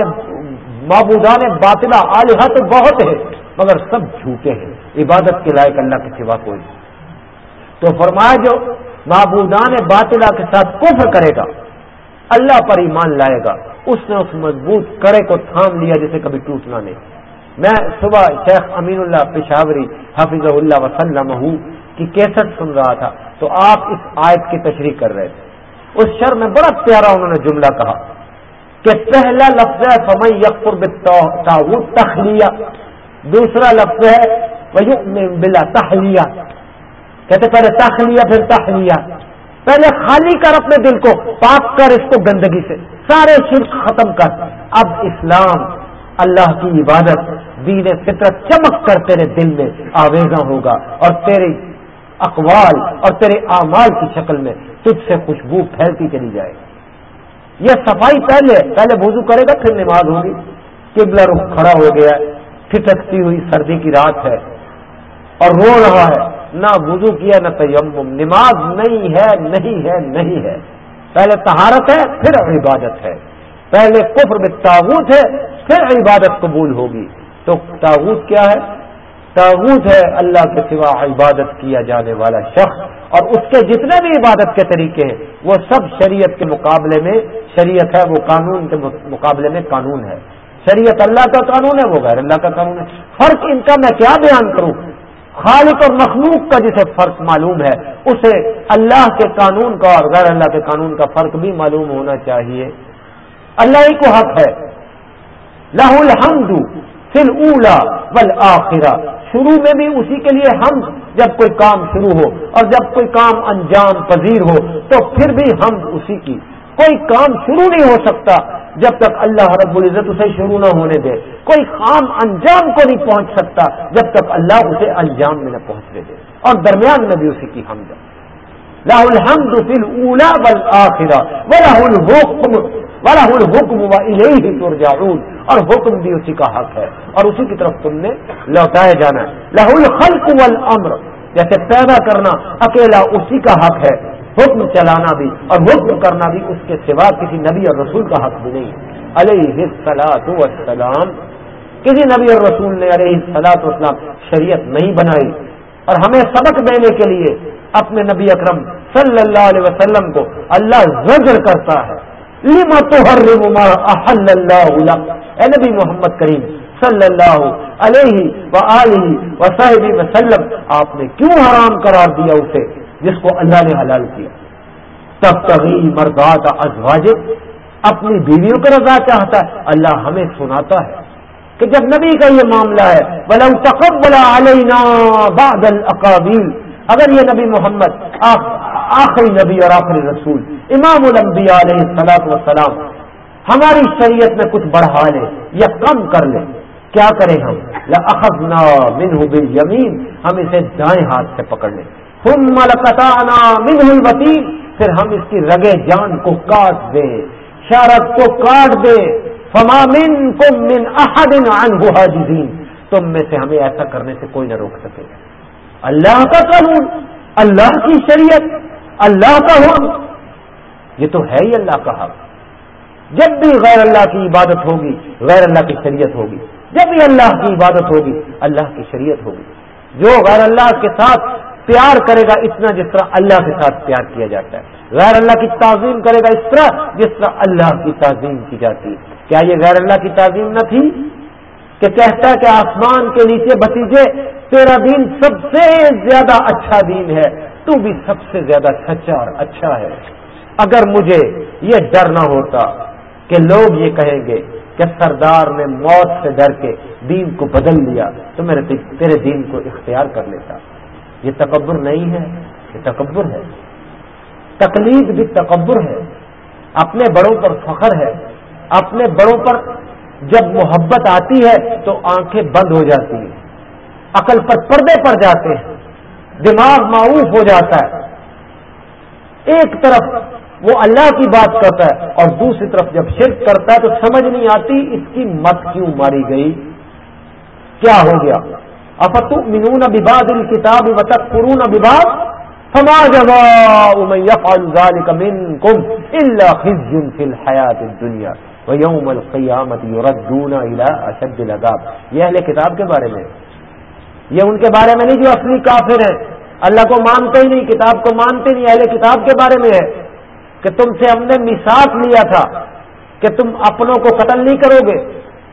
معبودان باطلا علیہ تو بہت ہے مگر سب جھوٹے ہیں۔ عبادت کے لائق اللہ کے سوا کوئی تو فرمایا جو معبودان باطلا کے ساتھ کفر کرے گا، اللہ پر ایمان لائے گا، اس نے اس مضبوط کرے کو تھام لیا جسے کبھی ٹوٹنا نہیں میں صبح شیخ امین اللہ پشاوری حافظ اللہ وسلم ہوں کی کیسٹ سن رہا تھا۔ تو آپ اس آیت کی تشریح کر رہے تھے۔ اس شر میں بڑا پیارا انہوں نے جملہ کہا کہ پہلا لفظ ہے فمئی یقر تخلیہ۔ دوسرا لفظ ہے بلا تخلیہ کہتے پہلے تخ لیا پھر تخ لیا پہلے خالی کر اپنے دل کو، پاک کر اس کو گندگی سے۔ سارے شرک ختم کر۔ اب اسلام، اللہ کی عبادت، دین فطرت چمک کر تیرے دل میں آویزاں ہوگا اور تیرے اقوال اور تیرے اعمال کی شکل میں تجھ سے خوشبو پھیلتی چلی جائے یہ صفائی پہلے پہلے وضو کرے گا، پھر نماز ہوگی۔ قبلہ رخ کھڑا ہو گیا ٹھٹکتی ہوئی سردی کی رات ہے اور رو رہا ہے۔ نہ وضو کیا، نہ تیمم۔ نماز نہیں ہے نہیں ہے نہیں ہے۔ پہلے تہارت ہے، پھر عبادت ہے۔ پہلے کفر میں تاغوت ہے، پھر عبادت قبول ہوگی۔ تو تاغوت کیا ہے؟ تاغوت ہے اللہ کے سوا عبادت کیا جانے والا شخص اور اس کے جتنے بھی عبادت کے طریقے ہیں، وہ سب شریعت کے مقابلے میں، شریعت ہے، وہ قانون کے مقابلے میں قانون ہے۔ شریعت اللہ کا قانون ہے، وہ غیر اللہ کا قانون ہے۔ فرق ان کا میں کیا بیان کروں؟ خالق اور مخلوق کا جسے فرق معلوم ہے، اسے اللہ کے قانون کا اور غیر اللہ کے قانون کا فرق بھی معلوم ہونا چاہیے۔ اللہ ہی کو حق ہے۔ لاہ الحمد فل اولا بل آخرا شروع میں بھی اسی کے لیے ہم جب کوئی کام شروع ہو اور جب کوئی کام انجام پذیر ہو تو پھر بھی ہم اسی کی۔ کوئی کام شروع نہیں ہو سکتا جب تک اللہ رب العزت اسے شروع نہ ہونے دے۔ کوئی کام انجام کو نہیں پہنچ سکتا جب تک اللہ اسے انجام میں نہ پہنچنے دے۔ اور درمیان میں بھی اسی کی حمد لاہ الحمد فل اولا بل آخرا وہ راہل حکم و راہل حکم ہی اور حکم بھی اسی کا حق ہے۔ اور اسی کی طرف تم نے لوٹایا جانا ہے۔ لاہ الخلق والامر جیسے پیدا کرنا اکیلا اسی کا حق ہے۔ حکم چلانا بھی اور حکم کرنا بھی اس کے سوا کسی نبی اور رسول کا حق بھی نہیں۔ علیہ سلاۃ وسلام کسی نبی اور رسول نے علیہ سلاۃ وسلام شریعت نہیں بنائی۔ اور ہمیں سبق دینے کے لیے اپنے نبی اکرم صلی اللہ علیہ وسلم کو اللہ زجر کرتا ہے۔ لما احل اللہ اے نبی محمد کریم صلی اللہ علیہ و صحبی وسلم، آپ نے کیوں حرام قرار دیا اسے؟ جس کو اللہ نے حلال کیا۔ تب تغی مرضات ازواج اپنی بیویوں کو رضا چاہتا ہے۔ اللہ ہمیں سناتا ہے کہ جب نبی کا یہ معاملہ ہے بلا تقبل علینا بعد الاقابیل اگر یہ نبی محمد آخری نبی اور آخری رسول. امام الانبیاء علیہ السلاط وسلام ہماری شریعت میں کچھ بڑھا لے یا کم کر لے. کیا کریں ہم؟ اخذنا منہ بالیمین ہم اسے دائیں ہاتھ سے پکڑ لیں. پھر ہم اس کی رگے جان کو کاٹ دیں شارت کو کاٹ دے. فما من کم من احد حاجزین تم میں سے ہمیں ایسا کرنے سے کوئی نہ روک سکے. اللہ کا قانون، اللہ کی شریعت. اللہ کا حکم یہ تو ہے ہی اللہ کا حق۔ جب بھی غیر اللہ کی عبادت ہوگی، غیر اللہ کی شریعت ہوگی، جب بھی اللہ کی عبادت ہوگی، اللہ کی شریعت ہوگی۔ جو غیر اللہ کے ساتھ پیار کرے گا اتنا جس طرح اللہ کے ساتھ پیار کیا جاتا ہے۔ غیر اللہ کی تعظیم کرے گا، اس طرح جس طرح اللہ کی تعظیم کی جاتی ہے۔ کیا یہ غیر اللہ کی تعظیم نہ تھی کہ کہتا ہے کہ آسمان کے نیچے بتیجے تیرا دین سب سے زیادہ اچھا دین ہے۔ تو بھی سب سے زیادہ سچا اور اچھا ہے۔ اگر مجھے یہ ڈر نہ ہوتا کہ لوگ یہ کہیں گے کہ سردار نے موت سے ڈر کے دین کو بدل لیا، تو میرے تیرے دین کو اختیار کر لیتا۔ یہ تکبر نہیں ہے، یہ تکبر ہے۔ تکلیف بھی تکبر ہے۔ اپنے بڑوں پر فخر ہے۔ اپنے بڑوں پر جب محبت آتی ہے تو آنکھیں بند ہو جاتی ہیں۔ عقل پر پردے پڑ جاتے ہیں۔ دماغ معروف ہو جاتا ہے۔ ایک طرف وہ اللہ کی بات کرتا ہے اور دوسری طرف جب شرک کرتا ہے تو سمجھ نہیں آتی اس کی مت کیوں ماری گئی۔ کیا ہو گیا؟ افت منون بباد ال کتاب وطق قرون بباد سماج حیات دنیا یوم القیامت یوردون الى اشد العذاب۔ یہ اہل کتاب کے بارے میں یہ ان کے بارے میں نہیں جو اصلی کافر ہیں۔ اللہ کو مانتے ہی نہیں، کتاب کو مانتے نہیں، اہل کتاب کے بارے میں ہے۔ کہ تم سے ہم نے مثاق لیا تھا کہ تم اپنوں کو قتل نہیں کرو گے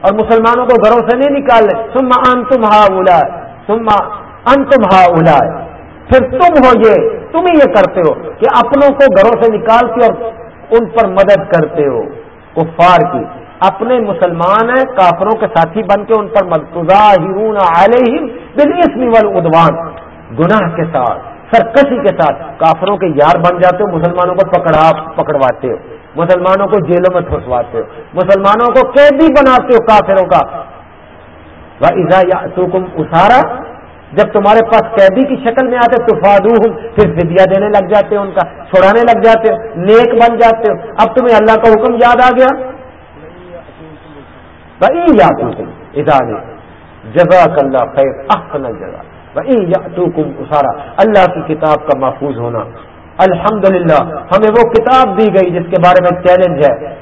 اور مسلمانوں کو گھروں سے نہیں نکال سما ان تم ہا الا سما ان تم ہا الا پھر تم ہو یہ، تم ہی یہ کرتے ہو کہ اپنوں کو گھروں سے نکالتے اور ان پر مدد کرتے ہو۔ کفار کی، اپنے مسلمان ہیں، کافروں کے ساتھی بن کے ان پر مدتزا ہرون علیہم بالاسم والعدوان گناہ کے ساتھ، سرکشی کے ساتھ کافروں کے یار بن جاتے ہو، مسلمانوں کو پکڑا، پکڑواتے ہو، مسلمانوں کو جیلوں میں پھنسواتے ہو، مسلمانوں کو قیدی بناتے ہو کافروں کا۔ تم اسارا جب تمہارے پاس قیدی کی شکل میں آتے تو فادو پھر فدیا دینے لگ جاتے ہو ان کا، چھڑانے لگ جاتے ہو نیک بن جاتے ہو اب تمہیں اللہ کا حکم یاد آ گیا؟ بھائی یاد ادارے جزاک اللہ خیر احسن جگہ اسارا اللہ کی کتاب کا محفوظ ہونا۔ الحمد ہمیں وہ کتاب دی گئی جس کے بارے میں چیلنج ہے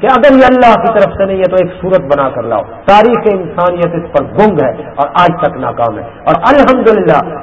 کہ اگر یہ اللہ کی طرف سے نہیں ہے تو ایک صورت بنا کر لاؤ۔ تاریخ انسانیت اس پر گنگ ہے اور آج تک ناکام ہے۔ اور الحمد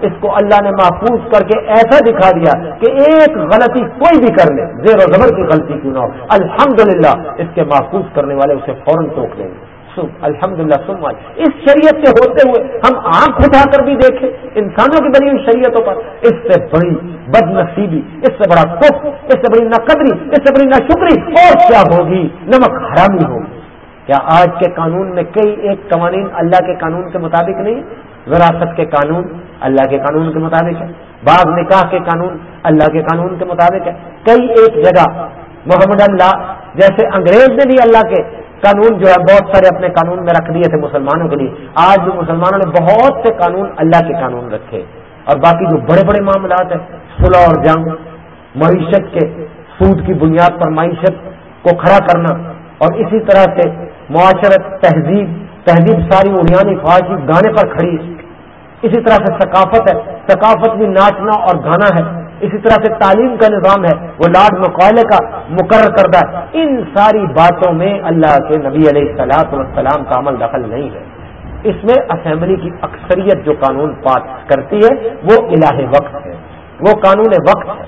اس کو اللہ نے محفوظ کر کے ایسا دکھا دیا کہ ایک غلطی کوئی بھی کر لے، زیر و زبر کی غلطی کیوں نہ ہو۔ الحمد اس کے محفوظ کرنے والے اسے فوراً ٹوک دیں گے۔ الحمد للہ سم اس شریعت سے ہوتے ہوئے ہم آنکھ اٹھا کر بھی دیکھیں انسانوں کی بنی ہوئی شریعتوں پر۔ اس سے بڑی بد نصیبی اس سے بڑا کف اس سے بڑی نہ قدری اس سے بڑی نہ شکری اور کیا ہوگی؟ نمک حرامی ہوگی۔ کیا آج کے قانون میں کئی ایک قوانین اللہ کے قانون کے مطابق نہیں؟ وراثت کے قانون اللہ کے قانون کے مطابق ہے۔ بعض نکاح کے قانون اللہ کے قانون کے مطابق ہے۔ کئی ایک جگہ محمد اللہ، جیسے انگریز نے بھی اللہ کے قانون جو ہے، بہت سارے اپنے قانون میں رکھ دیے تھے مسلمانوں کے لیے۔ آج بھی مسلمانوں نے بہت سے قانون اللہ کے قانون رکھے۔ اور باقی جو بڑے بڑے معاملات ہیں، صلح اور جنگ، معیشت کے سود کی بنیاد پر معیشت کو کھڑا کرنا اور اسی طرح سے معاشرت، تہذیب تہذیب ساری اڑیانی فواشی گانے پر کھڑی۔ اسی طرح سے ثقافت ہے۔ ثقافت بھی ناچنا اور گانا ہے۔ اسی طرح سے تعلیم کا نظام ہے، وہ لاڈ مقالے کا مقرر کردہ ہے۔ ان ساری باتوں میں اللہ کے نبی علیہ السلاط والسلام کا عمل دخل نہیں ہے۔ اس میں اسمبلی کی اکثریت جو قانون پاس کرتی ہے، وہ الہ وقت ہے۔ وہ قانون وقت ہے۔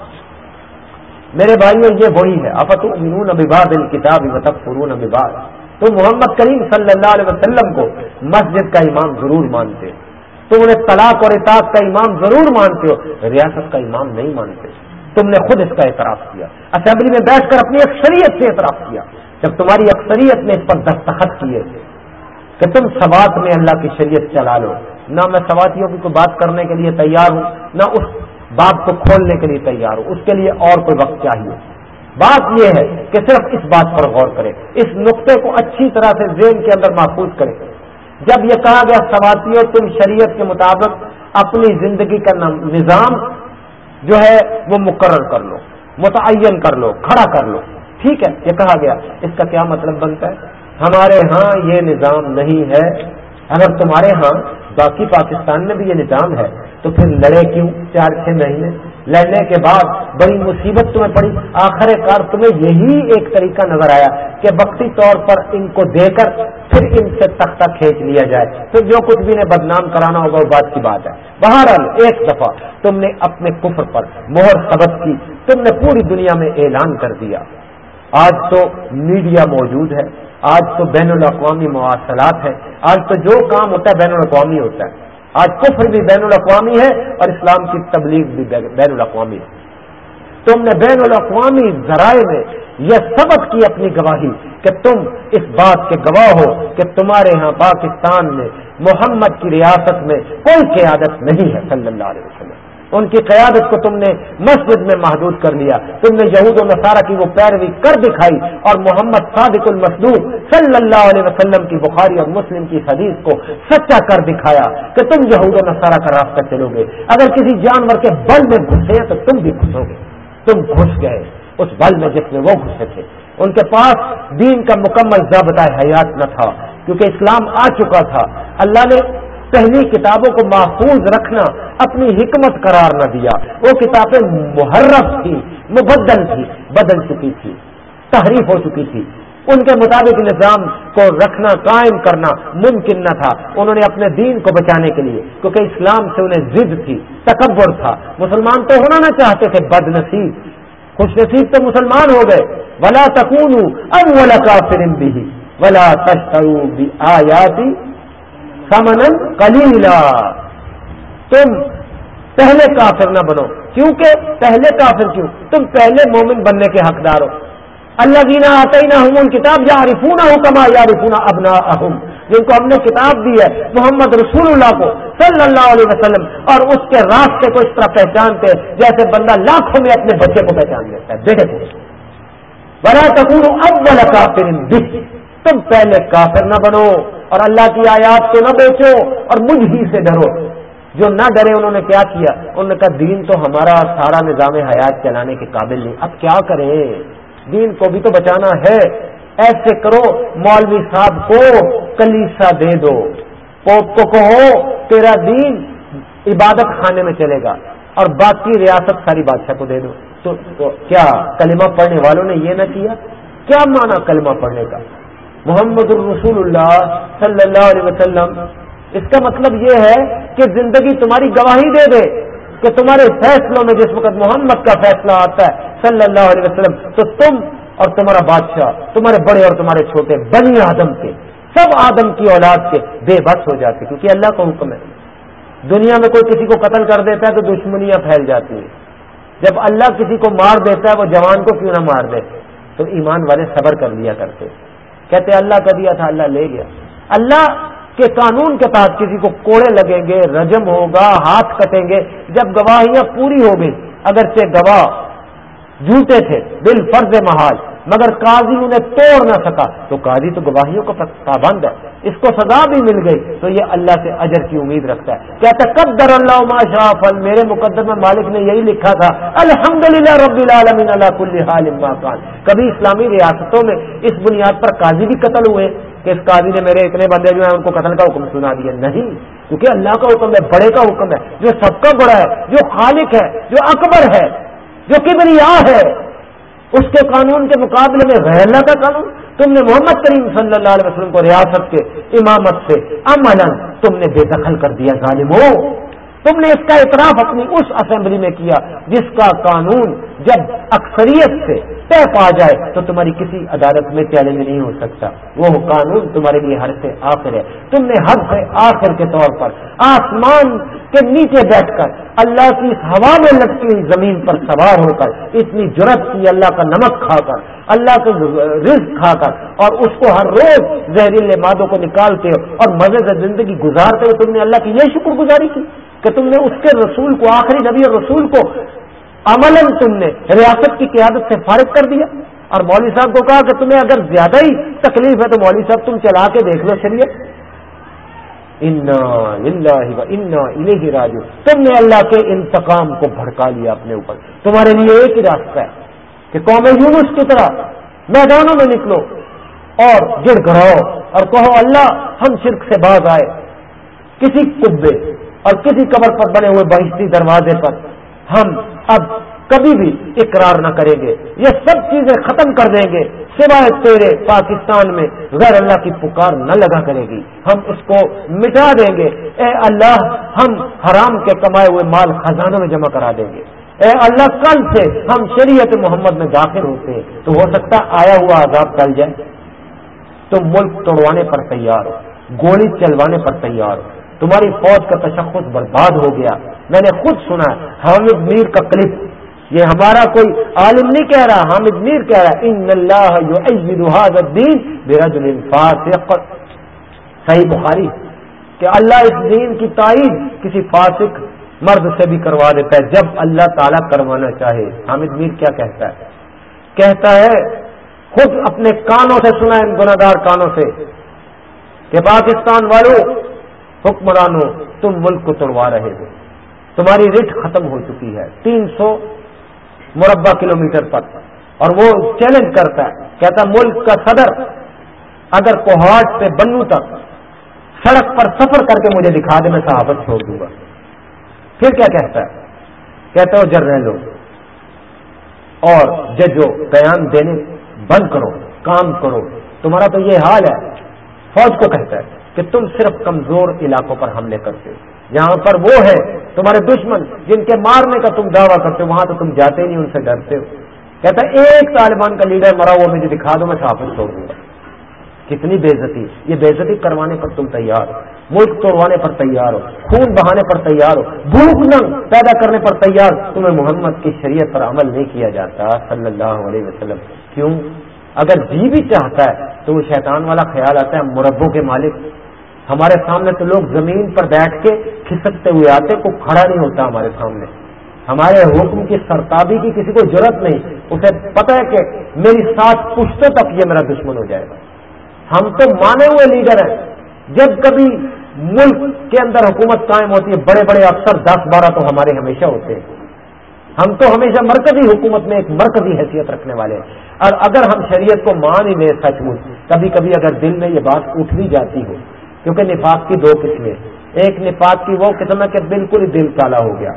میرے بھائیوں یہ وہی ہے۔ افت امنون اباد الکتاب متب فرون اباد تو محمد کریم صلی اللہ علیہ وسلم کو مسجد کا امام ضرور مانتے۔ ہیں تم انہیں طلاق اور اطاعت کا امام ضرور مانتے ہو۔ ریاست کا امام نہیں مانتے۔ تم نے خود اس کا اعتراف کیا۔ اسمبلی میں بیٹھ کر اپنی اکثریت سے اعتراف کیا۔ جب تمہاری اکثریت نے اس پر دستخط کیے کہ تم سوات میں اللہ کی شریعت چلا لو، نہ میں سواتیوں کی کوئی بات کرنے کے لیے تیار ہوں، نہ اس بات کو کھولنے کے لیے تیار ہوں۔ اس کے لیے اور کوئی وقت چاہیے۔ بات یہ ہے کہ صرف اس بات پر غور کرے اس نقطے کو اچھی طرح سے ذہن کے اندر محفوظ کرے جب یہ کہا گیا سواتیوں تم شریعت کے مطابق اپنی زندگی کا نظام جو ہے وہ مقرر کر لو، متعین کر لو، کھڑا کر لو۔ ٹھیک ہے، یہ کہا گیا۔ اس کا کیا مطلب بنتا ہے؟ ہمارے ہاں یہ نظام نہیں ہے۔ اگر تمہارے ہاں باقی پاکستان میں بھی یہ نظام ہے، تو پھر لڑے کیوں؟ چار چھ مہینے۔ لڑنے کے بعد بڑی مصیبت تمہیں پڑی۔ آخر کار تمہیں یہی ایک طریقہ نظر آیا کہ وقتی طور پر ان کو دے کر پھر ان سے تختہ کھینچ لیا جائے۔ پھر جو کچھ بھی انہیں بدنام کرانا ہوگا وہ بات کی بات ہے۔ بہرحال ایک دفعہ تم نے اپنے کفر پر مہر سبق کی۔ تم نے پوری دنیا میں اعلان کر دیا۔ آج تو میڈیا موجود ہے۔ آج تو بین الاقوامی مواصلات ہے۔ آج تو جو کام ہوتا ہے بین الاقوامی ہوتا ہے۔ آج کفر بھی بین الاقوامی ہے اور اسلام کی تبلیغ بھی بین الاقوامی ہے۔ تم نے بین الاقوامی ذرائع میں یہ سبق کی اپنی گواہی کہ تم اس بات کے گواہ ہو کہ تمہارے ہاں پاکستان میں، محمد کی ریاست میں کوئی قیادت نہیں ہے، صلی اللہ علیہ وسلم۔ ان کی قیادت کو تم نے مسجد میں محدود کر لیا۔ تم نے یہود و نصارہ کی وہ پیروی کر دکھائی اور محمد صادق المسدود صلی اللہ علیہ وسلم کی بخاری اور مسلم کی حدیث کو سچا کر دکھایا کہ تم یہود و نصارہ کا راستہ چلو گے اگر کسی جانور کے بل میں گھسے تو تم بھی گھسو گے تم گھس گئے۔ اس بل میں جس میں وہ گھسے تھے۔ ان کے پاس دین کا مکمل ضابطہ حیات نہ تھا، کیونکہ اسلام آ چکا تھا۔ اللہ نے پہلی کتابوں کو محفوظ رکھنا، اپنی حکمت قرار نہ دیا۔ وہ کتابیں محرف تھی، مبدل تھی، بدل چکی تھی، تحریف ہو چکی تھی۔ ان کے مطابق نظام کو رکھنا، قائم کرنا ممکن نہ تھا۔ انہوں نے اپنے دین کو بچانے کے لیے، کیونکہ اسلام سے انہیں ضد تھی، تکبر تھا۔ مسلمان تو ہونا نہ چاہتے تھے، بد نصیب۔ خوش نصیب تو مسلمان ہو گئے۔ ولا تکون اب ولا بھی ولا تشترو بھی آیاتی سمن کلیلا تم پہلے کافر نہ بنو۔ کیونکہ پہلے کافر کیوں؟ تم پہلے مومن بننے کے حقدار ہو۔ اللہ دینا آتے نہ ہوں کتاب یا رفونا ہو کما یا رفونا ابنا اہم جن کو ہم نے کتاب دی ہے محمد رسول اللہ کو صلی اللہ علیہ وسلم، اور اس کے راستے کو اس طرح پہچانتے جیسے بندہ لاکھوں میں اپنے بچے کو پہچان لیتا ہے۔ بیٹے کو بڑا تکون اب والا کافر تم پہلے کافر نہ بنو اور اللہ کی آیات کو نہ بیچو اور مجھ ہی سے ڈرو۔ جو نہ ڈرے انہوں نے کیا کیا؟ انہوں نے کہا، دین تو ہمارا سارا نظام حیات چلانے کے قابل نہیں۔ اب کیا کریں؟ دین کو بھی تو بچانا ہے۔ ایسے کرو، مولوی صاحب کو کلیسا دے دو۔ پوپ کو کہو، تیرا دین عبادت خانے میں چلے گا اور باقی ریاست ساری بادشاہ کو دے دو۔ تو کیا کلمہ پڑھنے والوں نے یہ نہ کیا؟ کیا مانا کلمہ پڑھنے کا؟ محمد الرسول اللہ صلی اللہ علیہ وسلم۔ اس کا مطلب یہ ہے کہ زندگی تمہاری گواہی دے دے کہ تمہارے فیصلوں میں جس وقت محمد کا فیصلہ آتا ہے صلی اللہ علیہ وسلم، تو تم اور تمہارا بادشاہ، تمہارے بڑے اور تمہارے چھوٹے بنی آدم کے، سب آدم کی اولاد کے بے بس ہو جاتے کیونکہ اللہ کا حکم ہے۔ دنیا میں کوئی کسی کو قتل کر دیتا ہے تو دشمنیاں پھیل جاتی ہیں۔ جب اللہ کسی کو مار دیتا ہے، وہ جوان کو کیوں نہ مار دے؟ تو ایمان والے صبر کر لیا کرتے کہتے اللہ کا دیا تھا، اللہ لے گیا۔ اللہ کے قانون کے تحت کسی کو کوڑے لگیں گے، رجم ہوگا، ہاتھ کٹیں گے، جب گواہیاں پوری ہو گئی اگرچہ گواہ جھوٹے تھے دل فرض محال۔ مگر قاضی انہیں توڑ نہ سکا۔ تو قاضی تو گواہیوں کا پابند ہے۔ اس کو سزا بھی مل گئی۔ تو یہ اللہ سے اجر کی امید رکھتا ہے۔ کہتا کب در اللہ ماشا فل میرے مقدر میں مالک نے یہی لکھا تھا الحمد للہ رب العالمین اللہ کل حال خان کبھی اسلامی ریاستوں میں اس بنیاد پر قاضی بھی قتل ہوئے کہ اس قاضی نے میرے اتنے بندے جو ہیں ان کو قتل کا حکم سنا دیا۔ نہیں، کیونکہ اللہ کا حکم ہے، بڑے کا حکم ہے۔ جو سب کا بڑا ہے، جو خالق ہے، جو اکبر ہے، جو کبریا ہے اس کے قانون کے مقابلے میں غیر اللہ کا قانون۔ تم نے محمد کریم صلی اللہ علیہ وسلم کو ریاست کے امامت سے امن تم نے بے دخل کر دیا ظالم ہو تم نے اس کا اعتراف اپنی اس اسمبلی میں کیا جس کا قانون جب اکثریت سے طے پا جائے تو تمہاری کسی عدالت میں چیلنج نہیں ہو سکتا۔ وہ قانون تمہارے لیے ہر سے آخر ہے۔ تم نے حد سے آخر کے طور پر آسمان کے نیچے بیٹھ کر اللہ کی اس ہوا میں لگتی ہوئی زمین پر سوار ہو کر اتنی جرت کی اللہ کا نمک کھا کر، اللہ کے رزق کھا کر اور اس کو ہر روز زہریلے مادوں کو نکالتے ہو اور مزے سے زندگی گزارتے ہو، تم نے اللہ کی یہ شکر گزاری کی۔ کہ تم نے اس کے رسول کو، آخری نبی اور رسول کو عمل تم نے ریاست کی قیادت سے فارغ کر دیا۔ اور مولوی صاحب کو کہا کہ تمہیں اگر زیادہ ہی تکلیف ہے تو مولوی صاحب تم چلا کے دیکھ لو شریعت۔ راجو تم نے اللہ کے انتقام کو بھڑکا لیا اپنے اوپر۔ تمہارے لیے ایک ہی راستہ ہے کہ قوم یونس کی طرح میدانوں میں نکلو اور گڑ گڑاؤ اور کہو، اللہ ہم شرک سے باز آئے۔ کسی کبے اور کسی قبر پر بنے ہوئے بہشتی دروازے پر ہم اب کبھی بھی اقرار نہ کریں گے۔ یہ سب چیزیں ختم کر دیں گے۔ سوائے تیرے پاکستان میں غیر اللہ کی پکار نہ لگا کرے گی۔ ہم اس کو مٹا دیں گے۔ اے اللہ، ہم حرام کے کمائے ہوئے مال خزانوں میں جمع کرا دیں گے۔ اے اللہ، کل سے ہم شریعت محمد میں داخل ہوتے ہیں۔ تو ہو سکتا آیا ہوا عذاب ٹل جائے۔ تم ملک توڑوانے پر تیار ہو، گولی چلوانے پر تیار ہو۔ تمہاری فوج کا تشخص برباد ہو گیا۔ میں نے خود سنا حامد میر کا کلپ۔ یہ ہمارا کوئی عالم نہیں کہہ رہا، حامد میر کہہ رہا ان اللہ الدین فاسق. صحیح بخاری، کہ اللہ اس دین کی تائید کسی فاسق مرد سے بھی کروا دیتا ہے، جب اللہ تعالیٰ کروانا چاہے۔ حامد میر کیا کہتا ہے؟ کہتا ہے، خود اپنے کانوں سے سنا ان گنادار کانوں سے، کہ پاکستان والوں حکمرانوں تم ملک کو توڑوا رہے ہو۔ تمہاری رٹ ختم ہو چکی ہے۔ تین سو مربع کلو میٹر پر۔ اور وہ چیلنج کرتا ہے۔ کہتا ملک کا صدر اگر کوہاٹ سے بنو تک سڑک پر سفر کر کے مجھے دکھا دے، میں صحافت چھوڑ دوں گا۔ پھر کیا کہتا ہے؟ کہتا ہو جرنیلوں اور ججو بیان دینے بند کرو، کام کرو۔ تمہارا تو یہ حال ہے۔ فوج کو کہتا ہے۔ کہ تم صرف کمزور علاقوں پر حملے کرتے ہو۔ جہاں پر وہ ہے تمہارے دشمن جن کے مارنے کا تم دعویٰ کرتے ہو، وہاں تو تم جاتے نہیں، ان سے ڈرتے ہو۔ کہتا ہے، ایک طالبان کا لیڈر مرا وہ مجھے دکھا دو، میں صحافت چھوڑ دوں گا۔ کتنی بےزتی، یہ بےزتی کروانے پر تم تیار ہو۔ ملک توڑوانے پر تیار ہو۔ خون بہانے پر تیار ہو۔ بھوک ننگ پیدا کرنے پر تیار تمہیں محمد کی شریعت پر عمل نہیں کیا جاتا، صلی اللہ علیہ وسلم۔ کیوں؟ اگر جی بھی چاہتا ہے تو وہ شیطان والا خیال آتا ہے مربوں کے مالک۔ ہمارے سامنے تو لوگ زمین پر بیٹھ کے کھسکتے ہوئے آتے کو کھڑا نہیں ہوتا ہمارے سامنے۔ ہمارے حکم کی سرتابی کی کسی کو ضرورت نہیں، اسے پتہ ہے کہ میری سات پشتوں تک یہ میرا دشمن ہو جائے گا۔ ہم تو مانے ہوئے لیڈر ہیں۔ جب کبھی ملک کے اندر حکومت قائم ہوتی ہے، بڑے بڑے افسر، دس بارہ تو ہمارے ہمیشہ ہوتے ہیں۔ ہم تو ہمیشہ مرکزی حکومت میں ایک مرکزی حیثیت رکھنے والے ہیں۔ اور اگر ہم شریعت کو مان ہی لیں سچ مچ کبھی کبھی اگر دل میں یہ بات اٹھ بھی جاتی ہو کیونکہ نفاق کی دو قسمیں ایک نفاق کی وہ قسم ہے کہ بالکل ہی دل کالا ہو گیا۔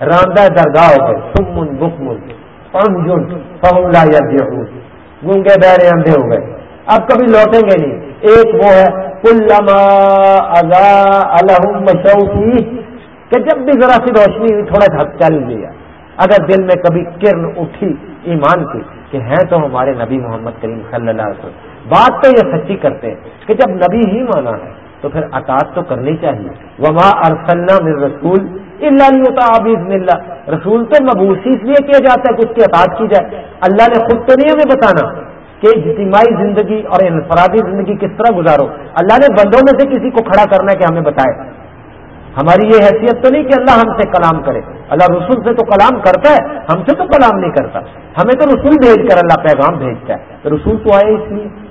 راندہ درگاہ ہو گئے۔ سمن بکمن پنجن پہلا یا گونگے بہرے اندھے ہو گئے۔ اب کبھی لوٹیں گے نہیں۔ ایک وہ ہے، کلما الحم شوقی۔ کہ جب بھی ذرا سی روشنی ہوئی، تھوڑا سا چل لیا۔ اگر دل میں کبھی کرن اٹھی ایمان کی کہ ہیں تو ہمارے نبی محمد کریم صلی اللہ علیہ وسلم۔ بات تو یہ سچی کرتے ہیں کہ جب نبی ہی مانا ہے تو پھر اطاط تو کرنی چاہیے۔ وما ارسلنا من رسول اللہ اللہ رسول تو مبوسی اس لیے کیا جاتا ہے کہ اس کی اطاط کی جائے۔ اللہ نے خود تو نہیں ہمیں بتانا کہ اجتماعی زندگی اور انفرادی زندگی کس طرح گزارو۔ اللہ نے بندوں میں سے کسی کو کھڑا کرنا ہے کہ ہمیں بتائے۔ ہماری یہ حیثیت تو نہیں کہ اللہ ہم سے کلام کرے۔ اللہ رسول سے تو کلام کرتا ہے، ہم سے تو کلام نہیں کرتا۔ ہمیں تو رسول بھیج کر اللہ پیغام بھیجتا ہے۔ تو رسول تو آئے اس لیے۔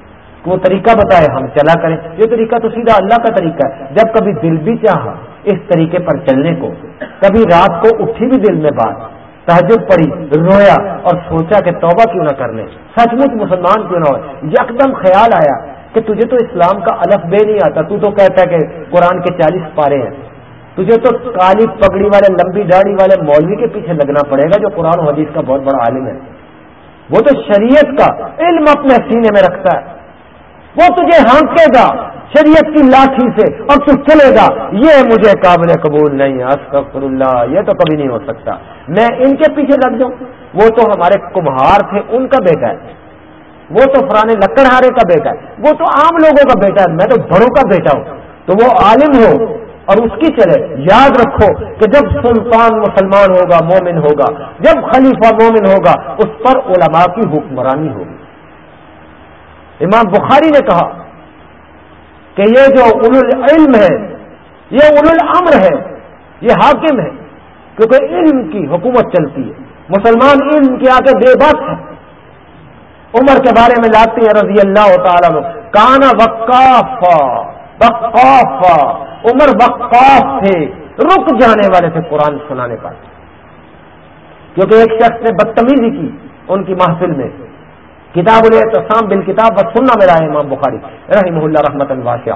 وہ طریقہ بتائے ہم، چلا کریں۔ یہ طریقہ تو سیدھا اللہ کا طریقہ ہے۔ جب کبھی دل بھی چاہا اس طریقے پر چلنے کو، کبھی رات کو اٹھی بھی دل میں بات تحجد پڑی رویا اور سوچا کہ توبہ کیوں نہ کرنے سچ مچ مسلمان کیوں نہ ہو؟ یکدم خیال آیا کہ تجھے تو اسلام کا الف بے نہیں آتا۔ تو تو کہتا ہے کہ قرآن کے چالیس پارے ہیں۔ تجھے تو کالی پگڑی والے، لمبی داڑھی والے مولوی کے پیچھے لگنا پڑے گا جو قرآن و حدیث کا بہت بڑا عالم ہے۔ وہ تو شریعت کا علم اپنے سینے میں رکھتا ہے۔ وہ تجھے ہانکے گا شریعت کی لاٹھی سے اور تو چلے گا۔ یہ مجھے قابل قبول نہیں استغفر اللہ یہ تو کبھی نہیں ہو سکتا۔ میں ان کے پیچھے لگ جاؤں۔ وہ تو ہمارے کمہار تھے، ان کا بیٹا ہے۔ وہ تو پرانے لکڑہارے کا بیٹا ہے۔ وہ تو عام لوگوں کا بیٹا ہے۔ میں تو بڑوں کا بیٹا ہوں۔ تو وہ عالم ہو اور اس کی چلے۔ یاد رکھو کہ جب سلطان مسلمان ہوگا، مومن ہوگا، جب خلیفہ مومن ہوگا، اس پر علماء کی حکمرانی ہوگی۔ امام بخاری نے کہا کہ یہ جو اول العلم ہے، یہ اول الامر ہے، یہ حاکم ہے، کیونکہ علم کی حکومت چلتی ہے۔ مسلمان علم کے آگے بے بس ہے۔ عمر کے بارے میں لاتے ہیں، رضی اللہ تعالیٰ کانا وقاف وقاف عمر وقاف تھے، رک جانے والے تھے قرآن سنانے پر۔ کیونکہ ایک شخص نے بدتمیزی کی ان کی محفل میں۔ کتاب الاحتسام بال کتاب بس سننا میرا ہے امام بخاری، رحمہ اللہ رحمت الواسع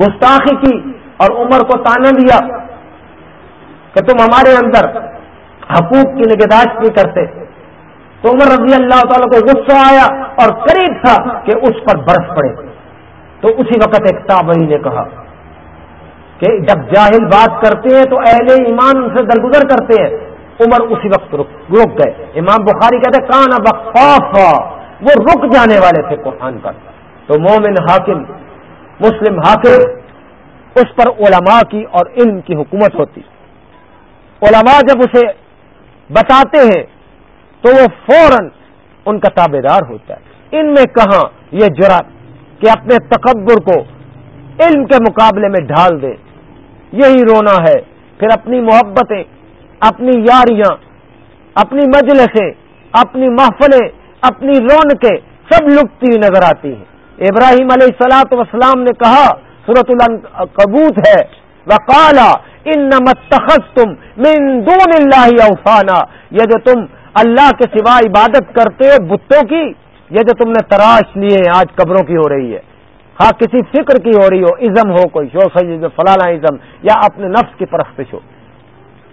گستاخی کی اور عمر کو تانا دیا کہ تم ہمارے اندر حقوق کی نگہداشت بھی کرتے۔ تو عمر رضی اللہ تعالیٰ کو غصہ آیا اور قریب تھا کہ اس پر برف پڑے۔ تو اسی وقت ایک تابعی نے کہا کہ جب جاہل بات کرتے ہیں تو اہل ایمان ان سے درگزر کرتے ہیں۔ عمر اسی وقت رک گئے۔ امام بخاری کہتے کان اب وہ رک جانے والے تھے قرآن کا تو مومن حاکم، مسلم حاکم، اس پر علماء کی اور علم کی حکومت ہوتی۔ علماء جب اسے بتاتے ہیں، تو وہ فوراً ان کا تابے دار ہوتا ہے۔ ان میں کہاں یہ جرات کہ اپنے تکبر کو علم کے مقابلے میں ڈھال دے۔ یہی رونا ہے۔ پھر اپنی محبتیں اپنی یاریاں، اپنی مجلسیں، اپنی محفلیں، اپنی رونقیں سب لکتی نظر آتی ہیں۔ ابراہیم علیہ السلاط وسلام نے کہا صورت القبوت ہے، وقالا ان نمت تم من دون اللہ اوفانا یہ جو تم اللہ کے سوا عبادت کرتے ہو بتوں کی، یہ جو تم نے تراش لیے آج قبروں کی ہو رہی ہے۔ ہاں کسی فکر کی ہو رہی ہو ازم ہو کوئی شو سید فلانا ازم یا اپنے نفس کی پرستش ہو۔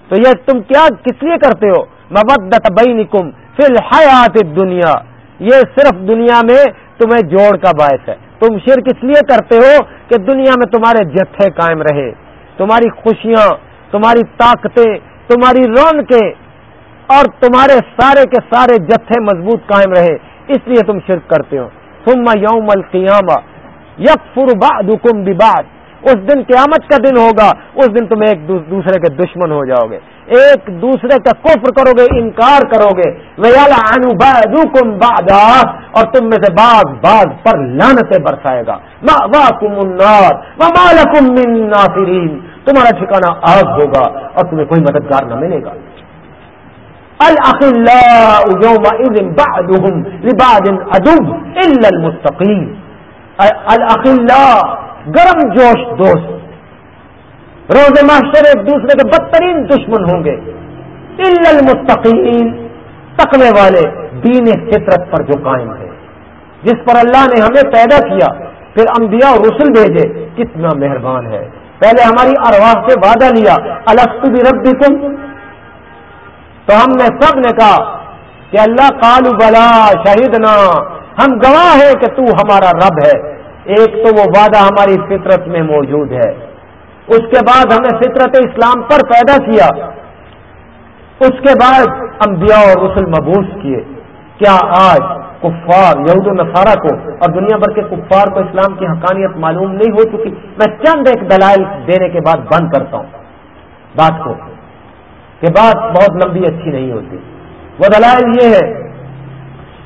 تو یہ تم کیا کس لیے کرتے ہو؟ مبدت بینکم فی الحیات دنیا یہ صرف دنیا میں تمہیں جوڑ کا باعث ہے۔ تم شیر کس لیے کرتے ہو کہ دنیا میں تمہارے جتھے قائم رہے؟ تمہاری خوشیاں، تمہاری طاقتیں، تمہاری رونقیں اور تمہارے سارے کے سارے جتھے مضبوط قائم رہے۔ اس لیے تم شرک کرتے ہو۔ ثم یوم القیامہ یک فرباد حکم بباد اس دن قیامت کا دن ہوگا، اس دن تم ایک دوسرے کے دشمن ہو جاؤ گے۔ ایک دوسرے کا کفر کرو گے، انکار کرو گے۔ اور تم میں سے باغ باغ پر لانتے برسائے گا۔ تمہارا ٹھکانا آگ ہوگا اور تمہیں کوئی مددگار نہ ملے گا۔ المستقیم الاخلاء گرم جوش دوست۔ روز ماسٹر ایک دوسرے کے بدترین دشمن ہوں گے۔ المستقین تقوی والے دین فطرت پر جو قائم ہے جس پر اللہ نے ہمیں پیدا کیا، پھر انبیاء اور رسل بھیجے۔ کتنا مہربان ہے۔ پہلے ہماری ارواح سے وعدہ لیا السطی رب تو ہم نے سب نے کہا کہ اللہ کالو بلا شہیدنا ہم گواہ ہیں کہ تو ہمارا رب ہے۔ ایک تو وہ وعدہ ہماری فطرت میں موجود ہے۔ اس کے بعد ہمیں فطرت اسلام پر پیدا کیا۔ اس کے بعد انبیاء اور رسل مبوس کیے۔ کیا آج کفار، یہود و نصارہ کو اور دنیا بھر کے کفار کو اسلام کی حقانیت معلوم نہیں ہو چکی، میں چند ایک دلائل دینے کے بعد بند کرتا ہوں۔ بات کو۔ کہ بات بہت لمبی اچھی نہیں ہوتی۔ وہ دلائل یہ ہے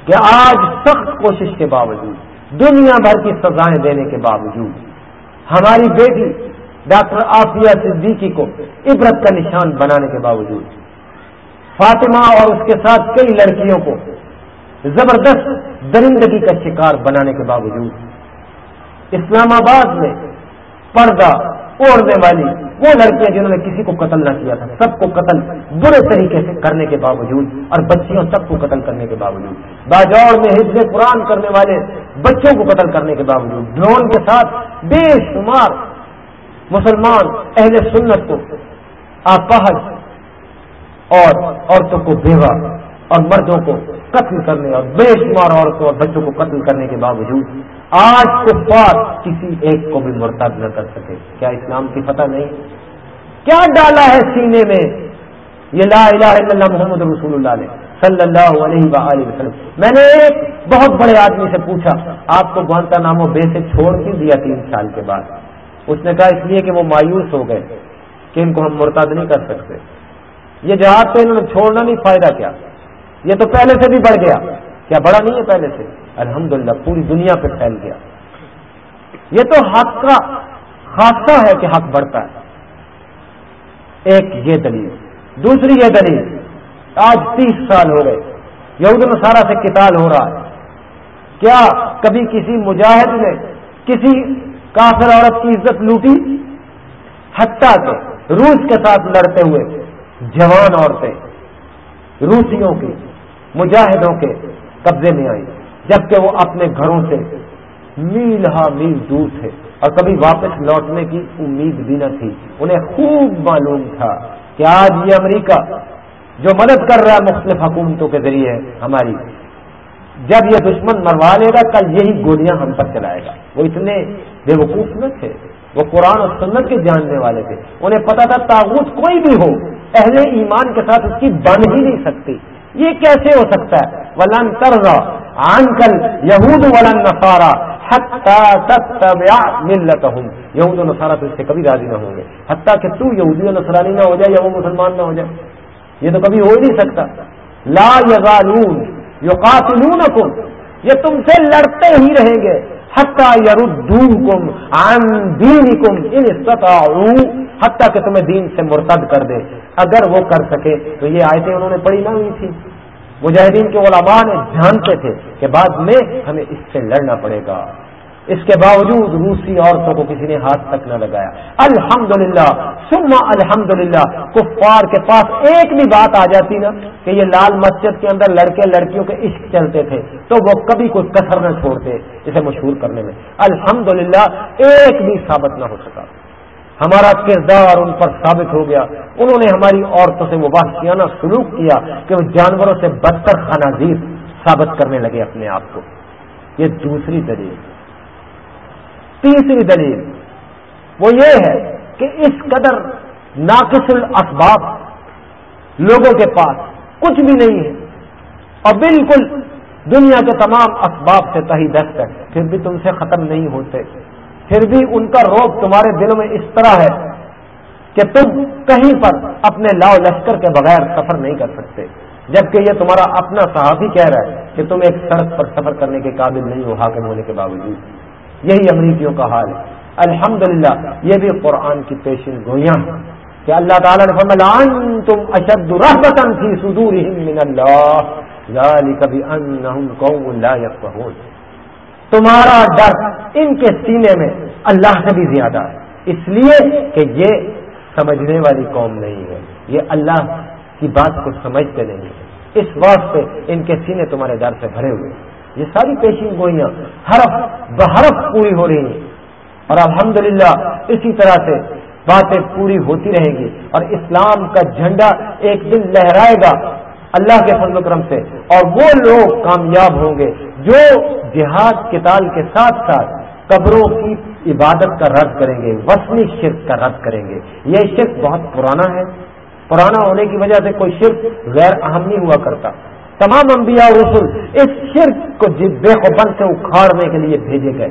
کہ آج سخت کوشش کے باوجود دنیا بھر کی سزائیں دینے کے باوجود، ہماری بیٹی ڈاکٹر آفیہ صدیقی کو عبرت کا نشان بنانے کے باوجود، فاطمہ اور اس کے ساتھ کئی لڑکیوں کو زبردست درندگی کا شکار بنانے کے باوجود، اسلام آباد میں پردہ اوڑھنے والی، وہ لڑکیاں جنہوں نے کسی کو قتل نہ کیا تھا، سب کو قتل برے طریقے سے کرنے کے باوجود اور بچیوں سب کو قتل کرنے کے باوجود۔ باجوڑ میں حزب قرآن کرنے والے بچوں کو قتل کرنے کے باوجود۔ ڈرون کے ساتھ بے شمار مسلمان اہل سنت کو آپہج اور عورتوں کو بیوہ اور مردوں کو قتل کرنے اور بے شمار عورتوں اور بچوں کو قتل کرنے کے باوجود آج کفار کسی ایک کو بھی مرتب نہ کر سکے۔ کیا اسلام کی فتح نہیں؟ کیا ڈالا ہے سینے میں؟ یہ لا الہ الا اللہ محمد رسول اللہ نے صلی اللہ علیہ وآلہ وسلم۔ میں نے ایک بہت بڑے آدمی سے پوچھا، آپ کو گوانتا نامو بے سے چھوڑ کیوں دیا تین سال کے بعد؟ اس نے کہا، اس لیے کہ وہ مایوس ہو گئے کہ ان کو ہم مرتاد نہیں کر سکتے۔ یہ جہاد تو انہوں نے چھوڑنا نہیں، فائدہ کیا؟ یہ تو پہلے سے بھی بڑھ گیا۔ کیا بڑا نہیں ہے پہلے سے؟ الحمدللہ، پوری دنیا پہ پھیل گیا۔ یہ تو حق کا خاصہ ہے کہ حق بڑھتا ہے۔ ایک یہ دلیل۔ دوسری یہ دلیل، آج تیس سال ہو گئے یہود نصارہ سے کتاب ہو رہا ہے۔ کیا کبھی کسی مجاہد نے کسی کافر عورت کی عزت لوٹی؟ حتیٰ کے روس کے ساتھ لڑتے ہوئے جوان عورتیں روسیوں کی مجاہدوں کے قبضے میں آئی جبکہ وہ اپنے گھروں سے میل ہا میل دور تھے اور کبھی واپس لوٹنے کی امید بھی نہ تھی۔ انہیں خوب معلوم تھا کہ آج یہ امریکہ جو مدد کر رہا ہے مختلف حکومتوں کے ذریعے ہماری، جب یہ دشمن مروا لے گا، کل یہی گولیاں ہم پر چلائے گا۔ وہ اتنے بے وقوف نہ تھے، وہ قرآن اور سنت کے جاننے والے تھے۔ انہیں پتا تھا تاغوت کوئی بھی ہو، اہل ایمان کے ساتھ اس کی بن ہی نہیں سکتی۔ یہ کیسے ہو سکتا ہے؟ ولن طرز آن کل یہود ولن نفارا ملت ہوں یہود و نصارہ تو اس سے کبھی راضی نہ ہوں گے۔ حتیٰ کہ تو یہودی و نصرانی نہ ہو جائے یا وہ مسلمان نہ ہو جائے۔ یہ تو کبھی ہو ہی نہیں سکتا۔ لا یزالون، یقاتلونکم۔ یہ تم سے لڑتے ہی رہیں گے۔ حتیٰ یردوکم عن دینکم ان استطاعوا حتیٰ کہ تمہیں دین سے مرتد کر دے۔ اگر وہ کر سکے تو یہ آیتیں انہوں نے پڑھی نہ ہوئی تھی مجاہدین کے علماء نے جانتے تھے کہ بعد میں ہمیں اس سے لڑنا پڑے گا۔ اس کے باوجود روسی عورتوں کو کسی نے ہاتھ تک نہ لگایا۔ الحمد للہ سما الحمد للہ کفار کے پاس ایک بھی بات آ جاتی نا کہ یہ لال مسجد کے اندر لڑکے لڑکیوں کے عشق چلتے تھے، تو وہ کبھی کوئی کسر نہ چھوڑتے اسے مشہور کرنے میں۔ الحمد ایک بھی ثابت نہ ہو سکا۔ ہمارا کردار ان پر ثابت ہو گیا۔ انہوں نے ہماری عورتوں سے وہ وحشیانہ سلوک کیا کہ وہ جانوروں سے بدتر خنازیر ثابت کرنے لگے اپنے آپ کو۔ یہ دوسری دلیل۔ تیسری دلیل وہ یہ ہے کہ اس قدر ناقص الاسباب لوگوں کے پاس کچھ بھی نہیں ہے اور بالکل دنیا کے تمام اسباب سے تہی دست ہے۔ پھر بھی تم سے ختم نہیں ہوتے۔ پھر بھی ان کا روپ تمہارے دلوں میں اس طرح ہے کہ تم کہیں پر اپنے لاؤ لشکر کے بغیر سفر نہیں کر سکتے۔ جبکہ یہ تمہارا اپنا صحافی کہہ رہا ہے کہ تم ایک سڑک پر سفر کرنے کے قابل نہیں ہو، حاکم ہونے کے باوجود۔ یہی امریکیوں کا حال ہے۔ الحمدللہ، یہ بھی قرآن کی پیشن گوئیاں ہیں کہ اللہ تعالیٰ نے فرمایا تم اشد رحمتن فی صدورہم من اللہ کبھی ان قوم لا يفقهون۔ تمہارا ڈر ان کے سینے میں اللہ سے بھی زیادہ ہے۔ اس لیے کہ یہ سمجھنے والی قوم نہیں ہے۔ یہ اللہ کی بات کو سمجھتے نہیں ہے اس واسطے ان کے سینے تمہارے ڈر سے بھرے ہوئے یہ ساری پیشین گوئیاں حرف بحرف پوری ہو رہی ہیں۔ اور الحمدللہ اسی طرح سے باتیں پوری ہوتی رہیں گی۔ اور اسلام کا جھنڈا ایک دن لہرائے گا اللہ کے فضل و کرم سے۔ اور وہ لوگ کامیاب ہوں گے جو جہاد کتال کے ساتھ ساتھ قبروں کی عبادت کا رد کریں گے، وسنی شرک کا رد کریں گے۔ یہ شرک بہت پرانا ہے۔ پرانا ہونے کی وجہ سے کوئی شرک غیر اہم نہیں ہوا کرتا۔ تمام انبیاء رسول اس شرک کو بے خبن سے اکھاڑنے کے لیے بھیجے گئے۔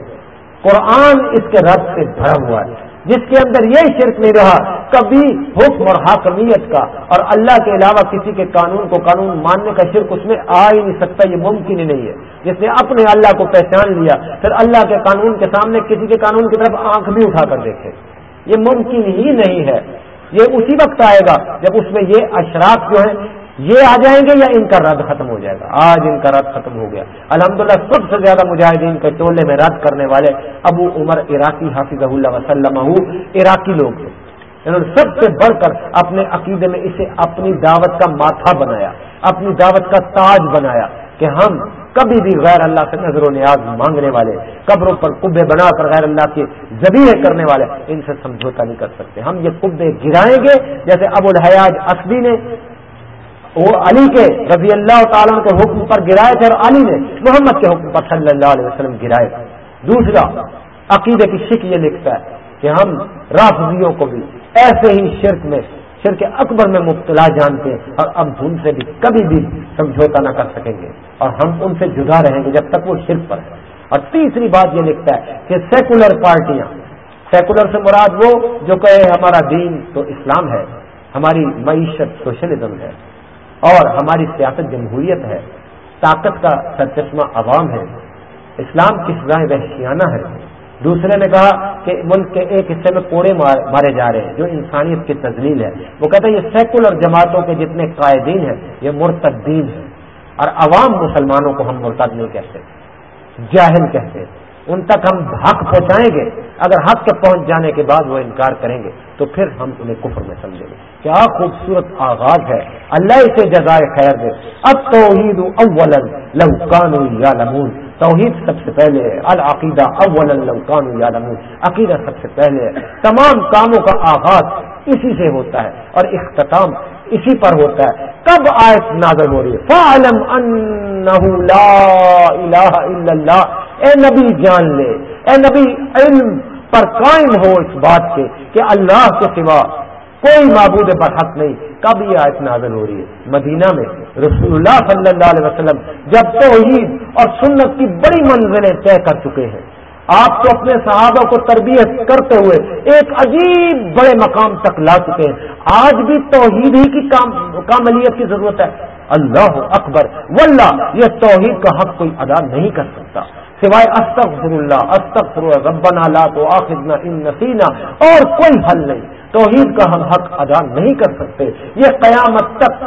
قرآن اس کے رد سے بھرا ہوا ہے۔ جس کے اندر یہ شرک نہیں رہا، کبھی حکم اور حاکمیت کا۔ اور اللہ کے علاوہ کسی کے قانون کو قانون ماننے کا شرک اس میں آ ہی نہیں سکتا، یہ ممکن ہی نہیں ہے۔ جس نے اپنے اللہ کو پہچان لیا، پھر اللہ کے قانون کے سامنے کسی کے قانون کی طرف آنکھ بھی اٹھا کر دیکھے۔ یہ ممکن ہی نہیں ہے۔ یہ اسی وقت آئے گا جب اس میں یہ اشراف جو ہیں یہ آ جائیں گے یا ان کا رد ختم ہو جائے گا؟ آج ان کا رد ختم ہو گیا۔ الحمدللہ سب سے زیادہ مجاہدین کے ٹولے میں رد کرنے والے ابو عمر عراقی حافظ اللہ وسلم عراقی لوگ تھے۔ انہوں نے سب سے بڑھ کر اپنے عقیدے میں اسے اپنی دعوت کا ماتھا بنایا، اپنی دعوت کا تاج بنایا کہ ہم کبھی بھی غیر اللہ سے نظر و نیاز مانگنے والے، قبروں پر کبے بنا کر غیر اللہ کے ذبیح کرنے والے ان سے سمجھوتا نہیں کر سکتے۔ ہم یہ کبے گرائیں گے، جیسے ابو الحیاج اسبی نے وہ علی کے رضی اللہ تعالیٰ کے حکم پر گرائے تھے اور علی نے محمد کے حکم پر صلی اللہ علیہ وسلم گرائے۔ تھے دوسرا، عقیدے کی شک یہ لکھتا ہے کہ ہم رافضیوں کو بھی ایسے ہی شرک میں، شرک اکبر میں مبتلا جانتے ہیں اور اب ان سے بھی کبھی بھی سمجھوتا نہ کر سکیں گے اور ہم ان سے جدا رہیں گے جب تک وہ شرک پر ہے اور تیسری بات یہ لکھتا ہے کہ سیکولر پارٹیاں، سیکولر سے مراد وہ جو کہے ہمارا دین تو اسلام ہے، ہماری معیشت سوشلزم ہے۔ اور ہماری سیاست جمہوریت ہے، طاقت کا سرچشمہ عوام ہے، اسلام کی سزائیں وحشیانہ ہے دوسرے نے کہا کہ ملک کے ایک حصے میں کوڑے مارے جا رہے ہیں، جو انسانیت کی تزلیل ہے۔ وہ کہتا ہے یہ سیکولر جماعتوں کے جتنے قائدین ہیں، یہ مرتدین ہیں۔ اور عوام مسلمانوں کو ہم مرتد نہیں کہتے، جاہل کہتے۔ ان تک ہم حق پہنچائیں گے، اگر حق کے پہنچ جانے کے بعد وہ انکار کریں گے، تو پھر ہم انہیں کفر میں سمجھیں گے۔ کیا خوبصورت آغاز ہے۔ اللہ اسے جزائے خیر دے۔ اب توحید اول لوکان یا توحید سب سے پہلے ہے العقیدہ اول لوکان یا عقیدہ سب سے پہلے۔ ہے تمام کاموں کا آغاز اسی سے ہوتا ہے اور اختتام اسی پر ہوتا ہے۔ کب آیت نازل ہو رہی ہے؟ فعلم انہو لا الہ الا اللہ۔ اے نبی جان لے۔ اے نبی علم پر قائم ہو اس بات کے کہ اللہ کے سوا کوئی معبود پر حق نہیں۔ کب یہ آیت نازل ہو رہی ہے؟ مدینہ میں۔ رسول اللہ صلی اللہ علیہ وسلم جب توحید اور سنت کی بڑی منزلیں طے کر چکے ہیں۔ آپ تو اپنے صحابہ کو تربیت کرتے ہوئے ایک عجیب بڑے مقام تک لا چکے ہیں۔ آج بھی توحید ہی کی کاملیت کی ضرورت ہے۔ اللہ اکبر۔ واللہ، یہ توحید کا حق کوئی ادا نہیں کر سکتا۔ سوائے استغفر اللہ استغفر ربنا لا تو آخذنا ان نسینا، اور کوئی حل نہیں۔ توحید کا ہم حق ادا نہیں کر سکتے۔ یہ قیامت تک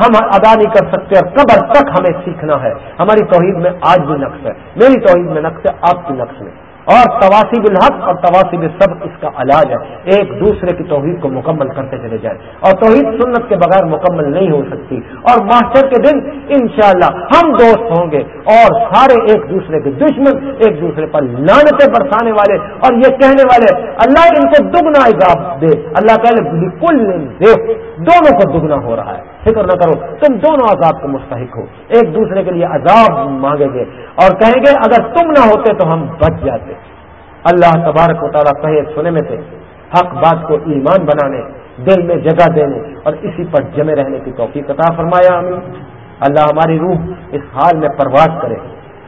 ہم ادا نہیں کر سکتے اور قبر تک ہمیں سیکھنا ہے۔ ہماری توحید میں آج بھی نقص ہے۔ میری توحید میں نقص ہے، آپ کی نقص میں۔ اور تواسب الحق اور تواسب سب اس کا علاج ہے۔ ایک دوسرے کی توحید کو مکمل کرتے چلے جائیں۔ اور توحید سنت کے بغیر مکمل نہیں ہو سکتی۔ اور ماسٹر کے دن، انشاءاللہ ہم دوست ہوں گے۔ اور سارے ایک دوسرے کے دشمن، ایک دوسرے پر لانتے برسانے والے۔ اور یہ کہنے والے، اللہ ان کو دگنا عذاب دے۔ اللہ تعالیٰ بالکل دے دونوں کو دگنا ہو رہا ہے۔ فکر نہ کرو، تم دونوں عذاب کو مستحق ہو۔ ایک دوسرے کے لیے عذاب مانگیں گے اور کہیں گے، اگر تم نہ ہوتے تو ہم بچ جاتے۔ اللہ تبارک و تعالیٰ کہے سنے میں سے حق بات کو ایمان بنانے، دل میں جگہ دینے اور اسی پر جمے رہنے کی توفیق عطا فرمایا ہمیں اللہ ہماری روح اس حال میں پرواز کرے۔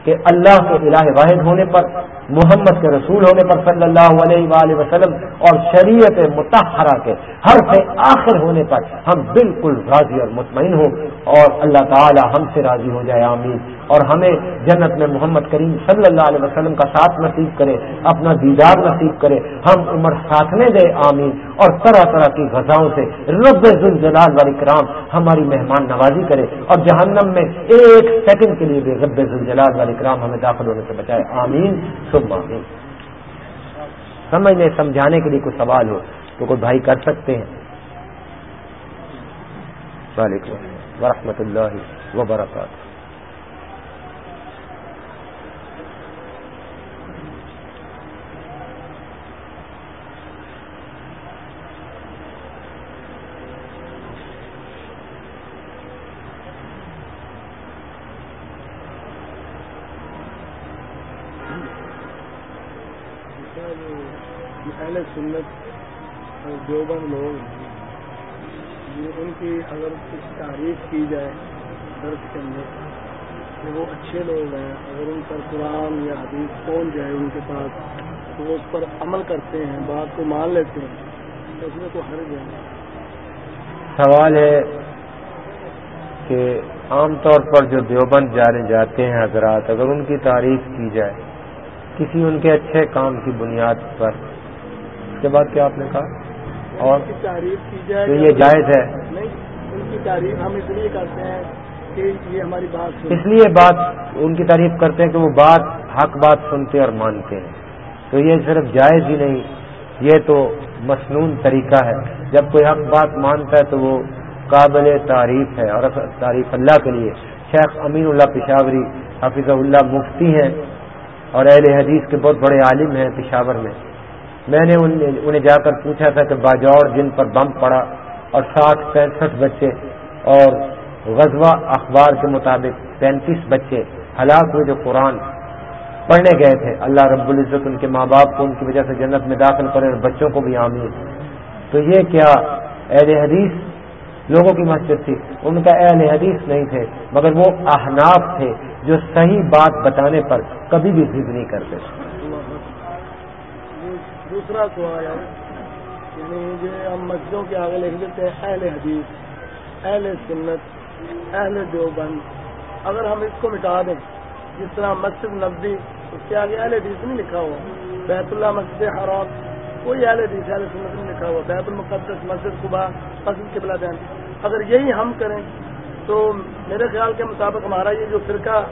کہ اللہ کے الہ واحد ہونے پر، محمد کے رسول ہونے پر صلی اللہ علیہ وآلہ وسلم اور شریعت متحرہ کے ہر سے آخر ہونے پر ہم بالکل راضی اور مطمئن ہوں اور اللہ تعالی ہم سے راضی ہو جائے، آمین۔ اور ہمیں جنت میں محمد کریم صلی اللہ علیہ وسلم کا ساتھ نصیب کرے، اپنا دیدار نصیب کرے، ہم عمر ساتھنے دے آمین۔ اور طرح طرح کی غذاؤں سے رب ذوالجلال والی کرام ہماری مہمان نوازی کرے۔ اور جہنم میں ایک سیکنڈ کے لیے بھی رب ذوالجلال والی کرام ہمیں داخل ہونے سے بچائے۔ آمین سمجھنے سمجھانے کے لیے کوئی سوال ہو تو کوئی بھائی کر سکتے ہیں۔ وعلیکم ورحمۃ اللہ وبرکاتہ سنت دیوبند لوگ ہیں۔ ان کی اگر کچھ تعریف کی جائے درد کے اندر کہ وہ اچھے لوگ ہیں، اگر ان پر قرآن یا حدیث پہنچ جائے ان کے پاس، تو وہ اس پر عمل کرتے ہیں، بات کو مان لیتے ہیں، تو اس میں تو ہر جائے سوال ہے کہ عام طور پر جو دیوبند جانے جاتے ہیں حضرات، اگر ان کی تعریف کی جائے، کسی ان کے اچھے کام کی بنیاد پر اس کے بعد کیا آپ نے کہا؟ اور تعریف کی جائے تو یہ جائز ہے۔ ان کی تعریف ہم اس لیے کرتے ہیں کہ یہ ہماری بات اس لیے بات ان کی تعریف کرتے ہیں کہ وہ بات حق بات سنتے اور مانتے ہیں۔ تو یہ صرف جائز ہی نہیں یہ تو مصنون طریقہ ہے۔ جب کوئی حق بات مانتا ہے تو وہ قابل تعریف ہے اور تعریف اللہ کے لیے۔ شیخ امین اللہ پشاوری حافظ اللہ مفتی ہیں اور اہل حدیث کے بہت بڑے عالم ہیں پشاور میں۔ میں نے انہیں جا کر پوچھا تھا کہ باجوڑ جن پر بم پڑا اور ساٹھ پینسٹھ بچے اور غزوہ اخبار کے مطابق پینتیس بچے ہلاک ہوئے جو قرآن پڑھنے گئے تھے۔ اللہ رب العزت ان کے ماں باپ کو ان کی وجہ سے جنت میں داخل کرے اور بچوں کو بھی آمین۔ تو یہ کیا اہل حدیث لوگوں کی مسجد تھی؟ ان کا اہل حدیث نہیں تھے، مگر وہ احناف تھے جو صحیح بات بتانے پر کبھی بھی ضد نہیں کرتے۔ دوسرا سوال ہے۔ یعنی جو ہم مسجدوں کے آگے لکھ دیتے ہیں، اہل حدیث، اہل سنت، اہل دیوبند۔ اگر ہم اس کو مٹا دیں، جس طرح مسجد نبی اس کے آگے اہل حدیث نہیں لکھا ہوا۔ بیت اللہ مسجد حرام، کوئی اہل حدیث، اہل سنت نہیں لکھا ہوا۔ بیت المقدس مسجد صبح مسجد کے بلا دین۔ اگر یہی ہم کریں، تو میرے خیال کے مطابق ہمارا یہ جو فرقہ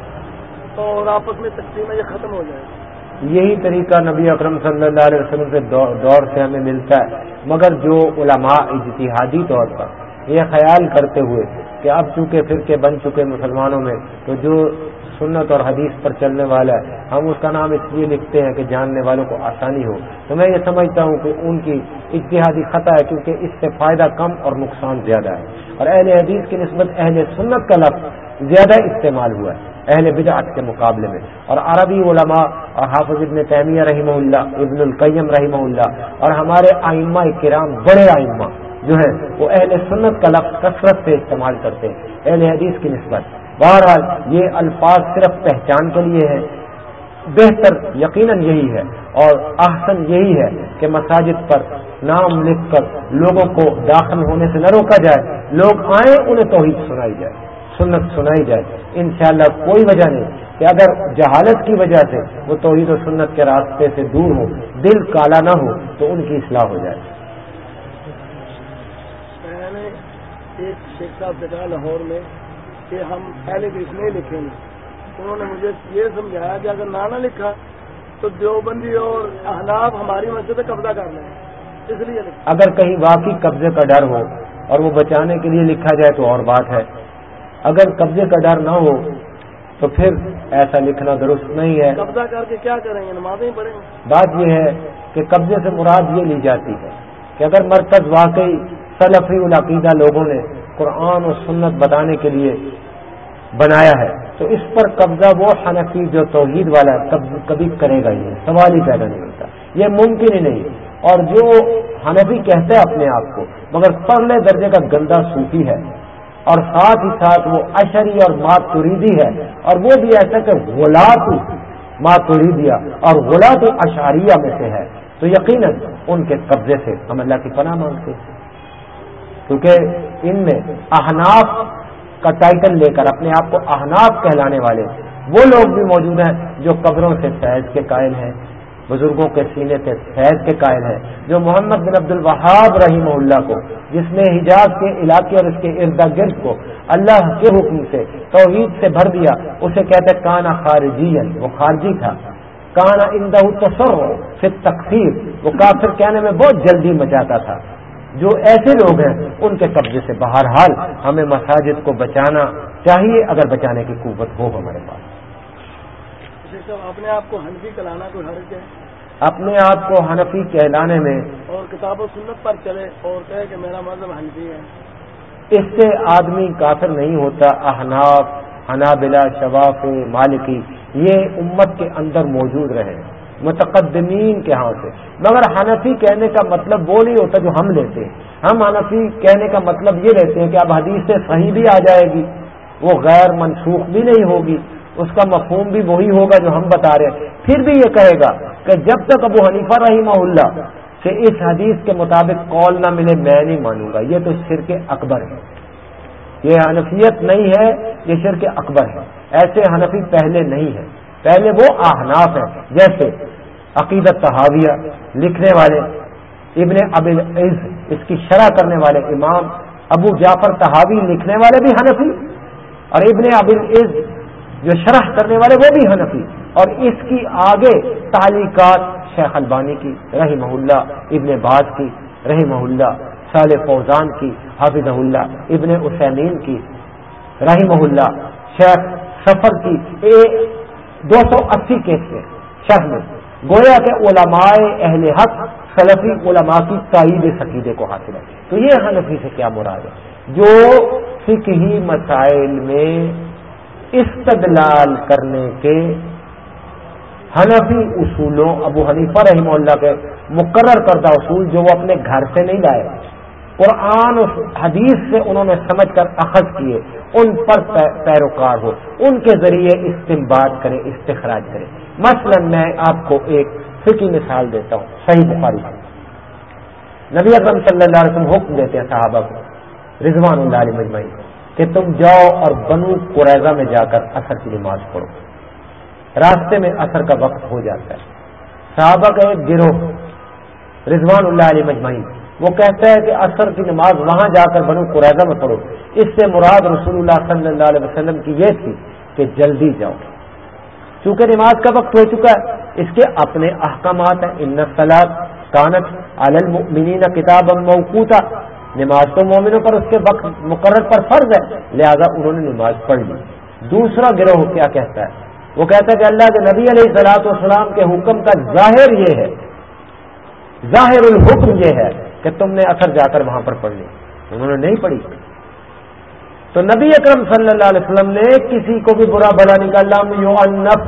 اور آپس میں تقسیم ہے یہ ختم ہو جائے۔ گا یہی طریقہ نبی اکرم صلی اللہ علیہ وسلم کے دور سے ہمیں ملتا ہے۔ مگر جو علماء اجتہادی طور پر یہ خیال کرتے ہوئے کہ اب چونکہ فرقے بن چکے مسلمانوں میں، تو جو سنت اور حدیث پر چلنے والا ہے، ہم اس کا نام اس لیے لکھتے ہیں کہ جاننے والوں کو آسانی ہو۔ تو میں یہ سمجھتا ہوں کہ ان کی اتحادی خطا ہے، کیونکہ اس سے فائدہ کم اور نقصان زیادہ ہے۔ اور اہل حدیث کی نسبت اہل سنت کا لفظ زیادہ استعمال ہوا ہے۔ اہل بدعت کے مقابلے میں۔ اور عربی علماء اور حافظ ابن تیمیہ رحمہ اللہ، ابن القیم رحمہ اللہ، اور ہمارے آئمہ کرام، بڑے آئمہ جو ہے وہ اہل سنت کا لفظ کثرت سے استعمال کرتے ہیں۔ اہل حدیث کی نسبت۔ بہرحال، یہ الفاظ صرف پہچان کے لیے ہے بہتر یقیناً یہی ہے اور احسن یہی ہے کہ مساجد پر نام لکھ کر لوگوں کو داخل ہونے سے نہ روکا جائے۔ لوگ آئیں، انہیں توحید سنائی جائے۔ سنت سنائی جائے۔ انشاءاللہ کوئی وجہ نہیں کہ اگر جہالت کی وجہ سے وہ توحید و سنت کے راستے سے دور ہو دل کالا نہ ہو تو ان کی اصلاح ہو جائے۔ ایک شیخ صاحب سے کہا لاہور میں کہ ہم پہلے اس میں لکھیں گے انہوں نے مجھے یہ سمجھایا کہ اگر نانا لکھا تو دیوبندی اور احناب ہماری مسجد پہ قبضہ کر لیں۔ اس لیے اگر کہیں واقعی قبضے کا ڈر ہو اور وہ بچانے کے لیے لکھا جائے تو اور بات ہے۔ اگر قبضے کا ڈر نہ ہو تو پھر ایسا لکھنا درست نہیں ہے۔ قبضہ کر کے کیا کریں گے؟ نمازیں پڑھیں۔ بات یہ ہے کہ قبضے سے مراد یہ لی جاتی ہے کہ اگر مرکز واقعی سلفی العقیدہ لوگوں نے قرآن و سنت بتانے کے لیے بنایا ہے تو اس پر قبضہ وہ حنفی جو توحید والا ہے کبھی کرے گا ہی سوال ہی پیدا نہیں ہوتا۔ یہ ممکن ہی نہیں۔ اور جو حنفی کہتا ہے اپنے آپ کو مگر پرلے درجے کا گندا صوفی ہے۔ اور ساتھ ہی ساتھ وہ اشری اور ماتوریدی ہے اور وہ بھی ایسا کہ غلط ماتوریدیا اور غلط اشاریہ میں سے ہے۔ تو یقیناً ان کے قبضے سے ہم اللہ کی پناہ مانگتے ہیں۔ کیونکہ ان میں احناف کا ٹائٹل لے کر اپنے آپ کو احناف کہلانے والے وہ لوگ بھی موجود ہیں جو قبروں سے فیض کے قائل ہیں۔ بزرگوں کے سینے سے فیض کے قائل ہیں، جو محمد بن عبد الوہاب رحیم اللہ کو، جس نے حجاز کے علاقے اور اس کے ارد گرد کو اللہ کے حکم سے، توحید سے بھر دیا، اسے کہتے کانا خارجی وہ خارجی تھا۔ کانا اندہ تصور پھر تقسیم وہ کافر کہنے میں بہت جلدی مچاتا تھا۔ جو ایسے لوگ ہیں، ان کے قبضے سے بہرحال ہمیں مساجد کو بچانا چاہیے، اگر بچانے کی قوت ہو ہمارے پاس۔ اپنے آپ کو حنفی کلانا کوئی حرج ہے؟ اپنے آپ کو حنفی کہلانے میں اور کتاب و سنت پر چلے اور کہے کہ میرا مذہب حنفی ہے۔ اس سے آدمی کافر نہیں ہوتا احناف حنابلہ شواف مالکی یہ امت کے اندر موجود رہے۔ متقدمین کے ہاں سے۔ مگر حنفی کہنے کا مطلب وہ نہیں ہوتا جو ہم لیتے ہیں۔ ہم حنفی کہنے کا مطلب یہ لیتے ہیں کہ اب حدیث سے صحیح بھی آ جائے گی وہ غیر منسوخ بھی نہیں ہوگی۔ اس کا مفہوم بھی وہی ہوگا جو ہم بتا رہے ہیں۔ پھر بھی یہ کہے گا کہ جب تک ابو حنیفہ رحمہ اللہ سے اس حدیث کے مطابق کال نہ ملے، میں نہیں مانوں گا۔ یہ تو شرک اکبر ہے۔ یہ حنفیت نہیں ہے، یہ شرک اکبر ہے۔ ایسے حنفی پہلے نہیں ہے پہلے وہ احناف ہیں، جیسے عقیدت تحاویہ لکھنے والے، ابن اب عز اس کی شرح کرنے والے امام، ابو جعفر تحاوی لکھنے والے بھی حنفی، اور ابن اب عز جو شرح کرنے والے وہ بھی حنفی اور اس کی آگے تعلیقات شیخ البانی کی رحم اللہ، ابن باز کی رحم اللہ، صالح فوزان کی حافظ اللہ، ابن حسینین کی۔ رحم اللہ، شیخ سفر کی دو سو اسی کیس میں، شرح میں۔ گویا کے علماء اہل حق، سلفی علماء کی تائید سقیدے کو حاصل ہے تو یہ حنفی سے کیا مراد ہے؟ جو فقہی مسائل میں استدلال کرنے کے حنفی اصولوں، ابو حنیفہ رحمہ اللہ کے مقرر کردہ اصول جو وہ اپنے گھر سے نہیں لائے قرآن حدیث سے انہوں نے سمجھ کر اخذ کیے، ان پر پیروکار ہو، ان کے ذریعے استمباد کرے استخراج کرے مثلا میں آپ کو ایک فکی مثال دیتا ہوں، صحیح بخاری۔ نبی اکرم صلی اللہ علیہ وسلم حکم دیتے ہیں صحابہ کو، رضوان اللہ علیہ مجمعی کہ تم جاؤ اور بنو قریضہ میں جا کر اثر کی نماز پڑھو۔ راستے میں اثر کا وقت ہو جاتا ہے۔ صحابہ کا ایک گروہ، رضوان اللہ علیہ مجمعین، وہ کہتا ہے کہ اثر کی نماز وہاں جا کر بنو قریضہ میں پڑھو۔ اس سے مراد رسول اللہ صلی اللہ علیہ وسلم کی یہ تھی کہ جلدی جاؤ۔ چونکہ نماز کا وقت ہو چکا ہے، اس کے اپنے احکامات ہیں۔ ان سلاد کانت المؤمنین کتاب موقوتا۔ نماز تو مومنوں پر اس کے وقت مقرر پر فرض ہے، لہذا انہوں نے نماز پڑھ لی۔ دوسرا گروہ کیا کہتا ہے؟ وہ کہتا ہے کہ اللہ کے نبی علیہ سلاط والسلام کے حکم کا ظاہر یہ ہے، ظاہر الحکم یہ ہے کہ تم نے اثر جا کر وہاں پر پڑھ لی انہوں نے نہیں پڑھی۔ تو نبی اکرم صلی اللہ علیہ وسلم نے کسی کو بھی برا بلا نکالا یو النف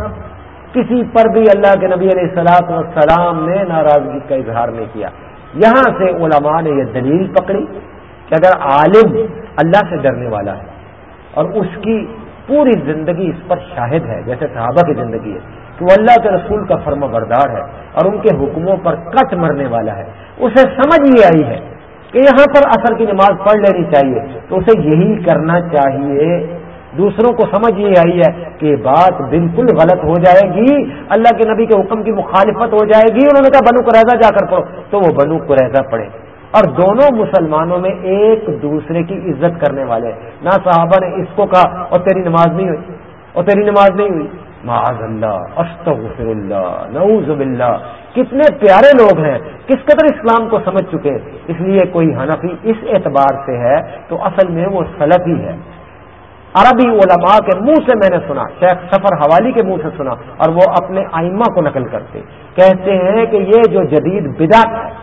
کسی پر بھی اللہ کے نبی علیہ السلاط والسلام نے ناراضگی کا اظہار نہیں کیا۔ یہاں سے علماء نے یہ دلیل پکڑی کہ اگر عالم اللہ سے ڈرنے والا ہے اور اس کی پوری زندگی اس پر شاہد ہے، جیسے صحابہ کی زندگی ہے کہ وہ اللہ کے رسول کا فرما بردار ہے اور ان کے حکموں پر کٹ مرنے والا ہے۔ اسے سمجھ یہ آئی ہے کہ یہاں پر اثر کی نماز پڑھ لینی چاہیے، تو اسے یہی کرنا چاہیے دوسروں کو سمجھ یہ آئی ہے کہ بات بالکل غلط ہو جائے گی، اللہ کے نبی کے حکم کی مخالفت ہو جائے گی، انہوں نے کہا بنو قریضہ جا کر پڑھو، تو وہ بنو قریضہ پڑھے۔ اور دونوں مسلمانوں میں ایک دوسرے کی عزت کرنے والے نہ صحابہ نے اس کو کہا، اور تیری نماز نہیں ہوئی، اور تیری نماز نہیں ہوئی۔ معاذ اللہ استغفر اللہ نعوذ باللہ۔ کتنے پیارے لوگ ہیں، کس قدر اسلام کو سمجھ چکے۔ اس لیے کوئی حنفی اس اعتبار سے ہے، تو اصل میں وہ سلفی ہے۔ عربی علماء کے منہ سے میں نے سنا، شیخ سفر حوالی کے منہ سے سنا اور وہ اپنے آئمہ کو نقل کرتے۔ کہتے ہیں کہ یہ جو جدید بدعت ہے،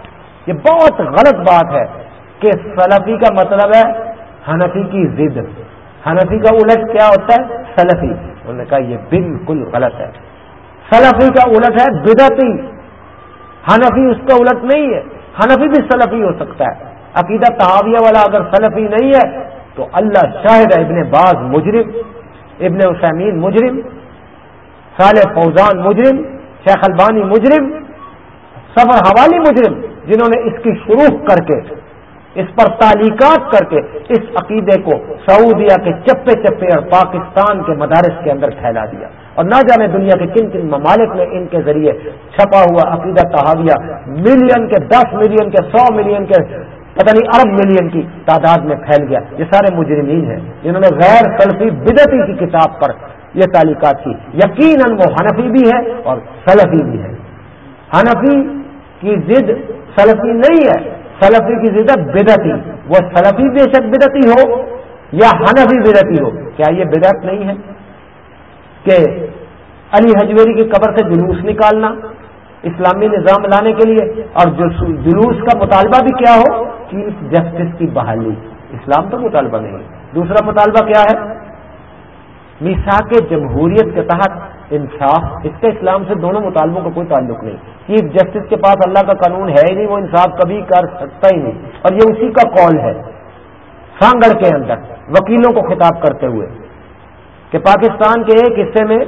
یہ بہت غلط بات ہے کہ سلفی کا مطلب ہے حنفی کی ضد۔ حنفی کا الٹ کیا ہوتا ہے؟ سلفی۔ انہوں نے کہا یہ بالکل غلط ہے۔ سلفی کا الٹ ہے بدتی حنفی اس کا الٹ نہیں ہے۔ حنفی بھی سلفی ہو سکتا ہے۔ عقیدہ تحاویہ والا اگر سلفی نہیں ہے تو اللہ شاہد ابن باز مجرم، ابن حسین مجرم، صالح فوزان مجرم، شیخ البانی مجرم سفر حوالی مجرم، جنہوں نے اس کی شروع کر کے، اس پر تعلیقات کر کے اس عقیدے کو سعودیہ کے چپے چپے اور پاکستان کے مدارس کے اندر پھیلا دیا۔ اور نہ جانے دنیا کے کن کن ممالک میں ان کے ذریعے چھپا ہوا عقیدہ تحاویہ ملین کے، دس ملین کے، سو ملین کے پتہ نہیں ارب ملین کی تعداد میں پھیل گیا۔ یہ سارے مجرمین ہیں جنہوں نے غیر سلفی بدتی کی کتاب پر یہ تعلیقات کی۔ یقیناً وہ حنفی بھی ہے اور سلفی بھی ہے حنفی کی ضد سلفی نہیں ہے۔ سلفی کی ضد بدتی وہ سلفی بے شک بدتی ہو یا حنفی بدتی ہو؟ کیا یہ بدعت نہیں ہے کہ علی حجویری کی قبر سے جلوس نکالنا اسلامی نظام لانے کے لیے اور جلوس کا مطالبہ بھی کیا ہو؟ چیف جسٹس کی بحالی۔ اسلام تو مطالبہ نہیں۔ دوسرا مطالبہ کیا ہے؟ میسا کے جمہوریت کے تحت انصاف۔ اس کے اسلام سے دونوں مطالبوں کا کوئی تعلق نہیں۔ چیف جسٹس کے پاس اللہ کا قانون ہے ہی نہیں، وہ انصاف کبھی کر سکتا ہی نہیں۔ اور یہ اسی کا کال ہے۔ سانگڑ کے اندر وکیلوں کو خطاب کرتے ہوئے کہ پاکستان کے ایک حصے میں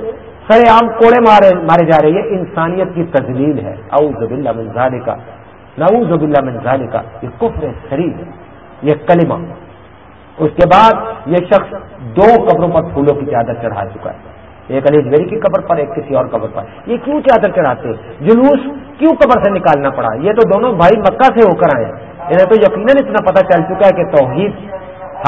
سر عام کوڑے مارے مارے جا رہے یہ انسانیت کی تجلیل ہے۔ اعوذ باللہ من ذالکا۔ نعوذ باللہ من ذالکا، یہ کفر شریف ہے، یہ کلمہ۔ اس کے بعد یہ شخص دو قبروں پر پھولوں کی چادر چڑھا چکا ہے۔ ایک علی گری کی قبر پر، ایک کسی اور قبر پر۔ یہ کیوں چادر چڑھاتے؟ جلوس کیوں قبر سے نکالنا پڑا؟ یہ تو دونوں بھائی مکہ سے ہو کر آئے انہیں تو یقیناً اتنا پتہ چل چکا ہے کہ توحید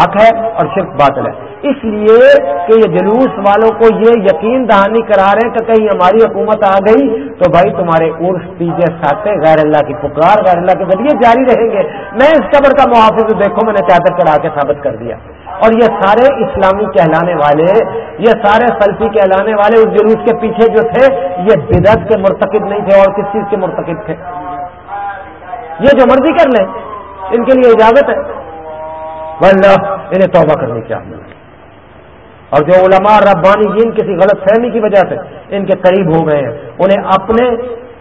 حق ہے اور صرف باطل ہے۔ اس لیے کہ یہ جلوس والوں کو یہ یقین دہانی کرا رہے ہیں کہ کہیں ہماری حکومت آ گئی تو بھائی تمہارے عرف پیجے ساتھ غیر اللہ کی پکار، غیر اللہ کے ذریعے جاری رہیں گے۔ میں اس قبر کا محافظ دیکھو میں نے چادر چڑھا کے ثابت کر دیا۔ اور یہ سارے اسلامی کہلانے والے، یہ سارے سلفی کہلانے والے اس جلوس کے پیچھے جو تھے، یہ بدعت کے مرتکب نہیں تھے اور کس چیز کے مرتکب تھے؟ یہ جو مرضی کر لیں، ان کے لیے اجازت ہے۔ ورنہ انہیں توبہ کرنی چاہیے۔ اور جو علماء ربانی جن کسی غلط فہمی کی وجہ سے ان کے قریب ہو گئے ہیں، انہیں اپنے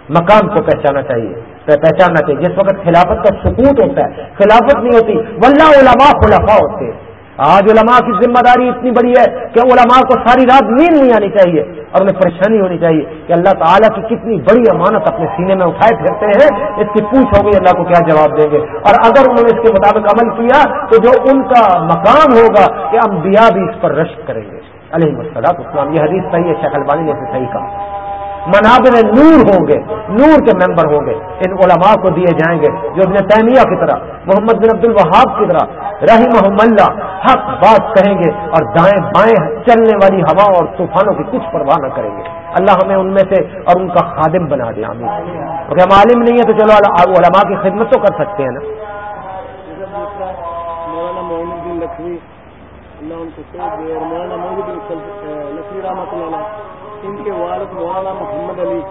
مقام کو پہچانا چاہیے۔ پہچاننا چاہیے۔ جس وقت خلافت کا سکوت ہوتا ہے، خلافت نہیں ہوتی ولہ علماء خلفاء ہوتے ہیں۔ آج علماء کی ذمہ داری اتنی بڑی ہے کہ علماء کو ساری رات نیند نہیں آنی چاہیے اور انہیں پریشانی ہونی چاہیے کہ اللہ تعالیٰ کی کتنی بڑی امانت اپنے سینے میں اٹھائے پھرتے ہیں، اس کی پوچھ ہوگی اللہ کو کیا جواب دیں گے؟ اور اگر انہوں نے اس کے مطابق عمل کیا تو جو ان کا مقام ہوگا کہ انبیاء بھی اس پر رشک کریں گے۔ علیہ السلام اسلام یہ حدیث صحیح ہے شکل بانی نے صحیح کہا۔ منابر نور ہوں گے، نور کے ممبر ہوں گے، ان علماء کو دیے جائیں گے، جو ابن تیمیہ کی طرح، محمد بن عبد الوہاب کی طرح رحیم محمد حق بات کہیں گے اور دائیں بائیں چلنے والی ہوا اور طوفانوں کی کچھ پرواہ نہ کریں گے۔ اللہ ہمیں ان میں سے اور ان کا خادم بنا دیا کیونکہ ہم عالم نہیں ہے تو چلو علماء کی خدمت تو کر سکتے ہیں نا۔ مولانا ان کے والد مولانا محمد علی۔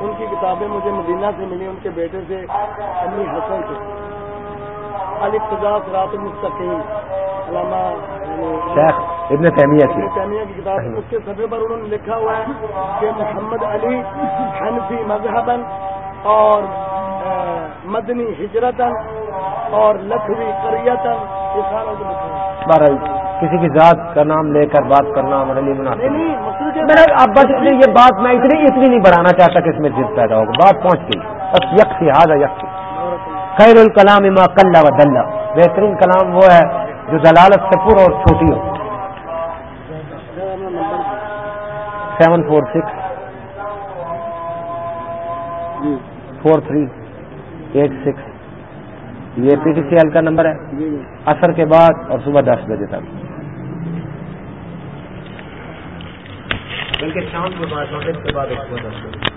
ان کی کتابیں مجھے مدینہ سے ملی ان کے بیٹے سے امی حسن سے۔ الفاظ رات المستقیم۔ علامہ یعنی شیخ ابن تیمیہ کی۔ تیمیہ کی کتاب اس کے صفحے پر انہوں نے لکھا ہوا ہے کہ محمد علی حنفی مذہبن اور مدنی ہجرتن اور لکھوی کریتن یہ سارا لکھا ہے۔ کسی کی ذات کا نام لے کر بات کرنا ہمارے لیے مناسب میرا اب بس یہ بات میں اتنی اتنی نہیں بڑھانا چاہتا کہ اس میں ضد پیدا ہوگا بات پہنچ گئی۔ بس یکسی ہاضا یکسی خیر الکلام اما کل و دلہ بہترین کلام وہ ہے جو دلالت سے پور اور چھوٹی ہو۔ Seven four six. جی فور تھری ایٹ سکس۔ یہ پی ٹی سی ایل کا نمبر ہے۔ جی اثر کے بعد اور صبح دس بجے تک۔ بلکہ شام کے بعد مغرب کے بعد ایک صبح دس بجے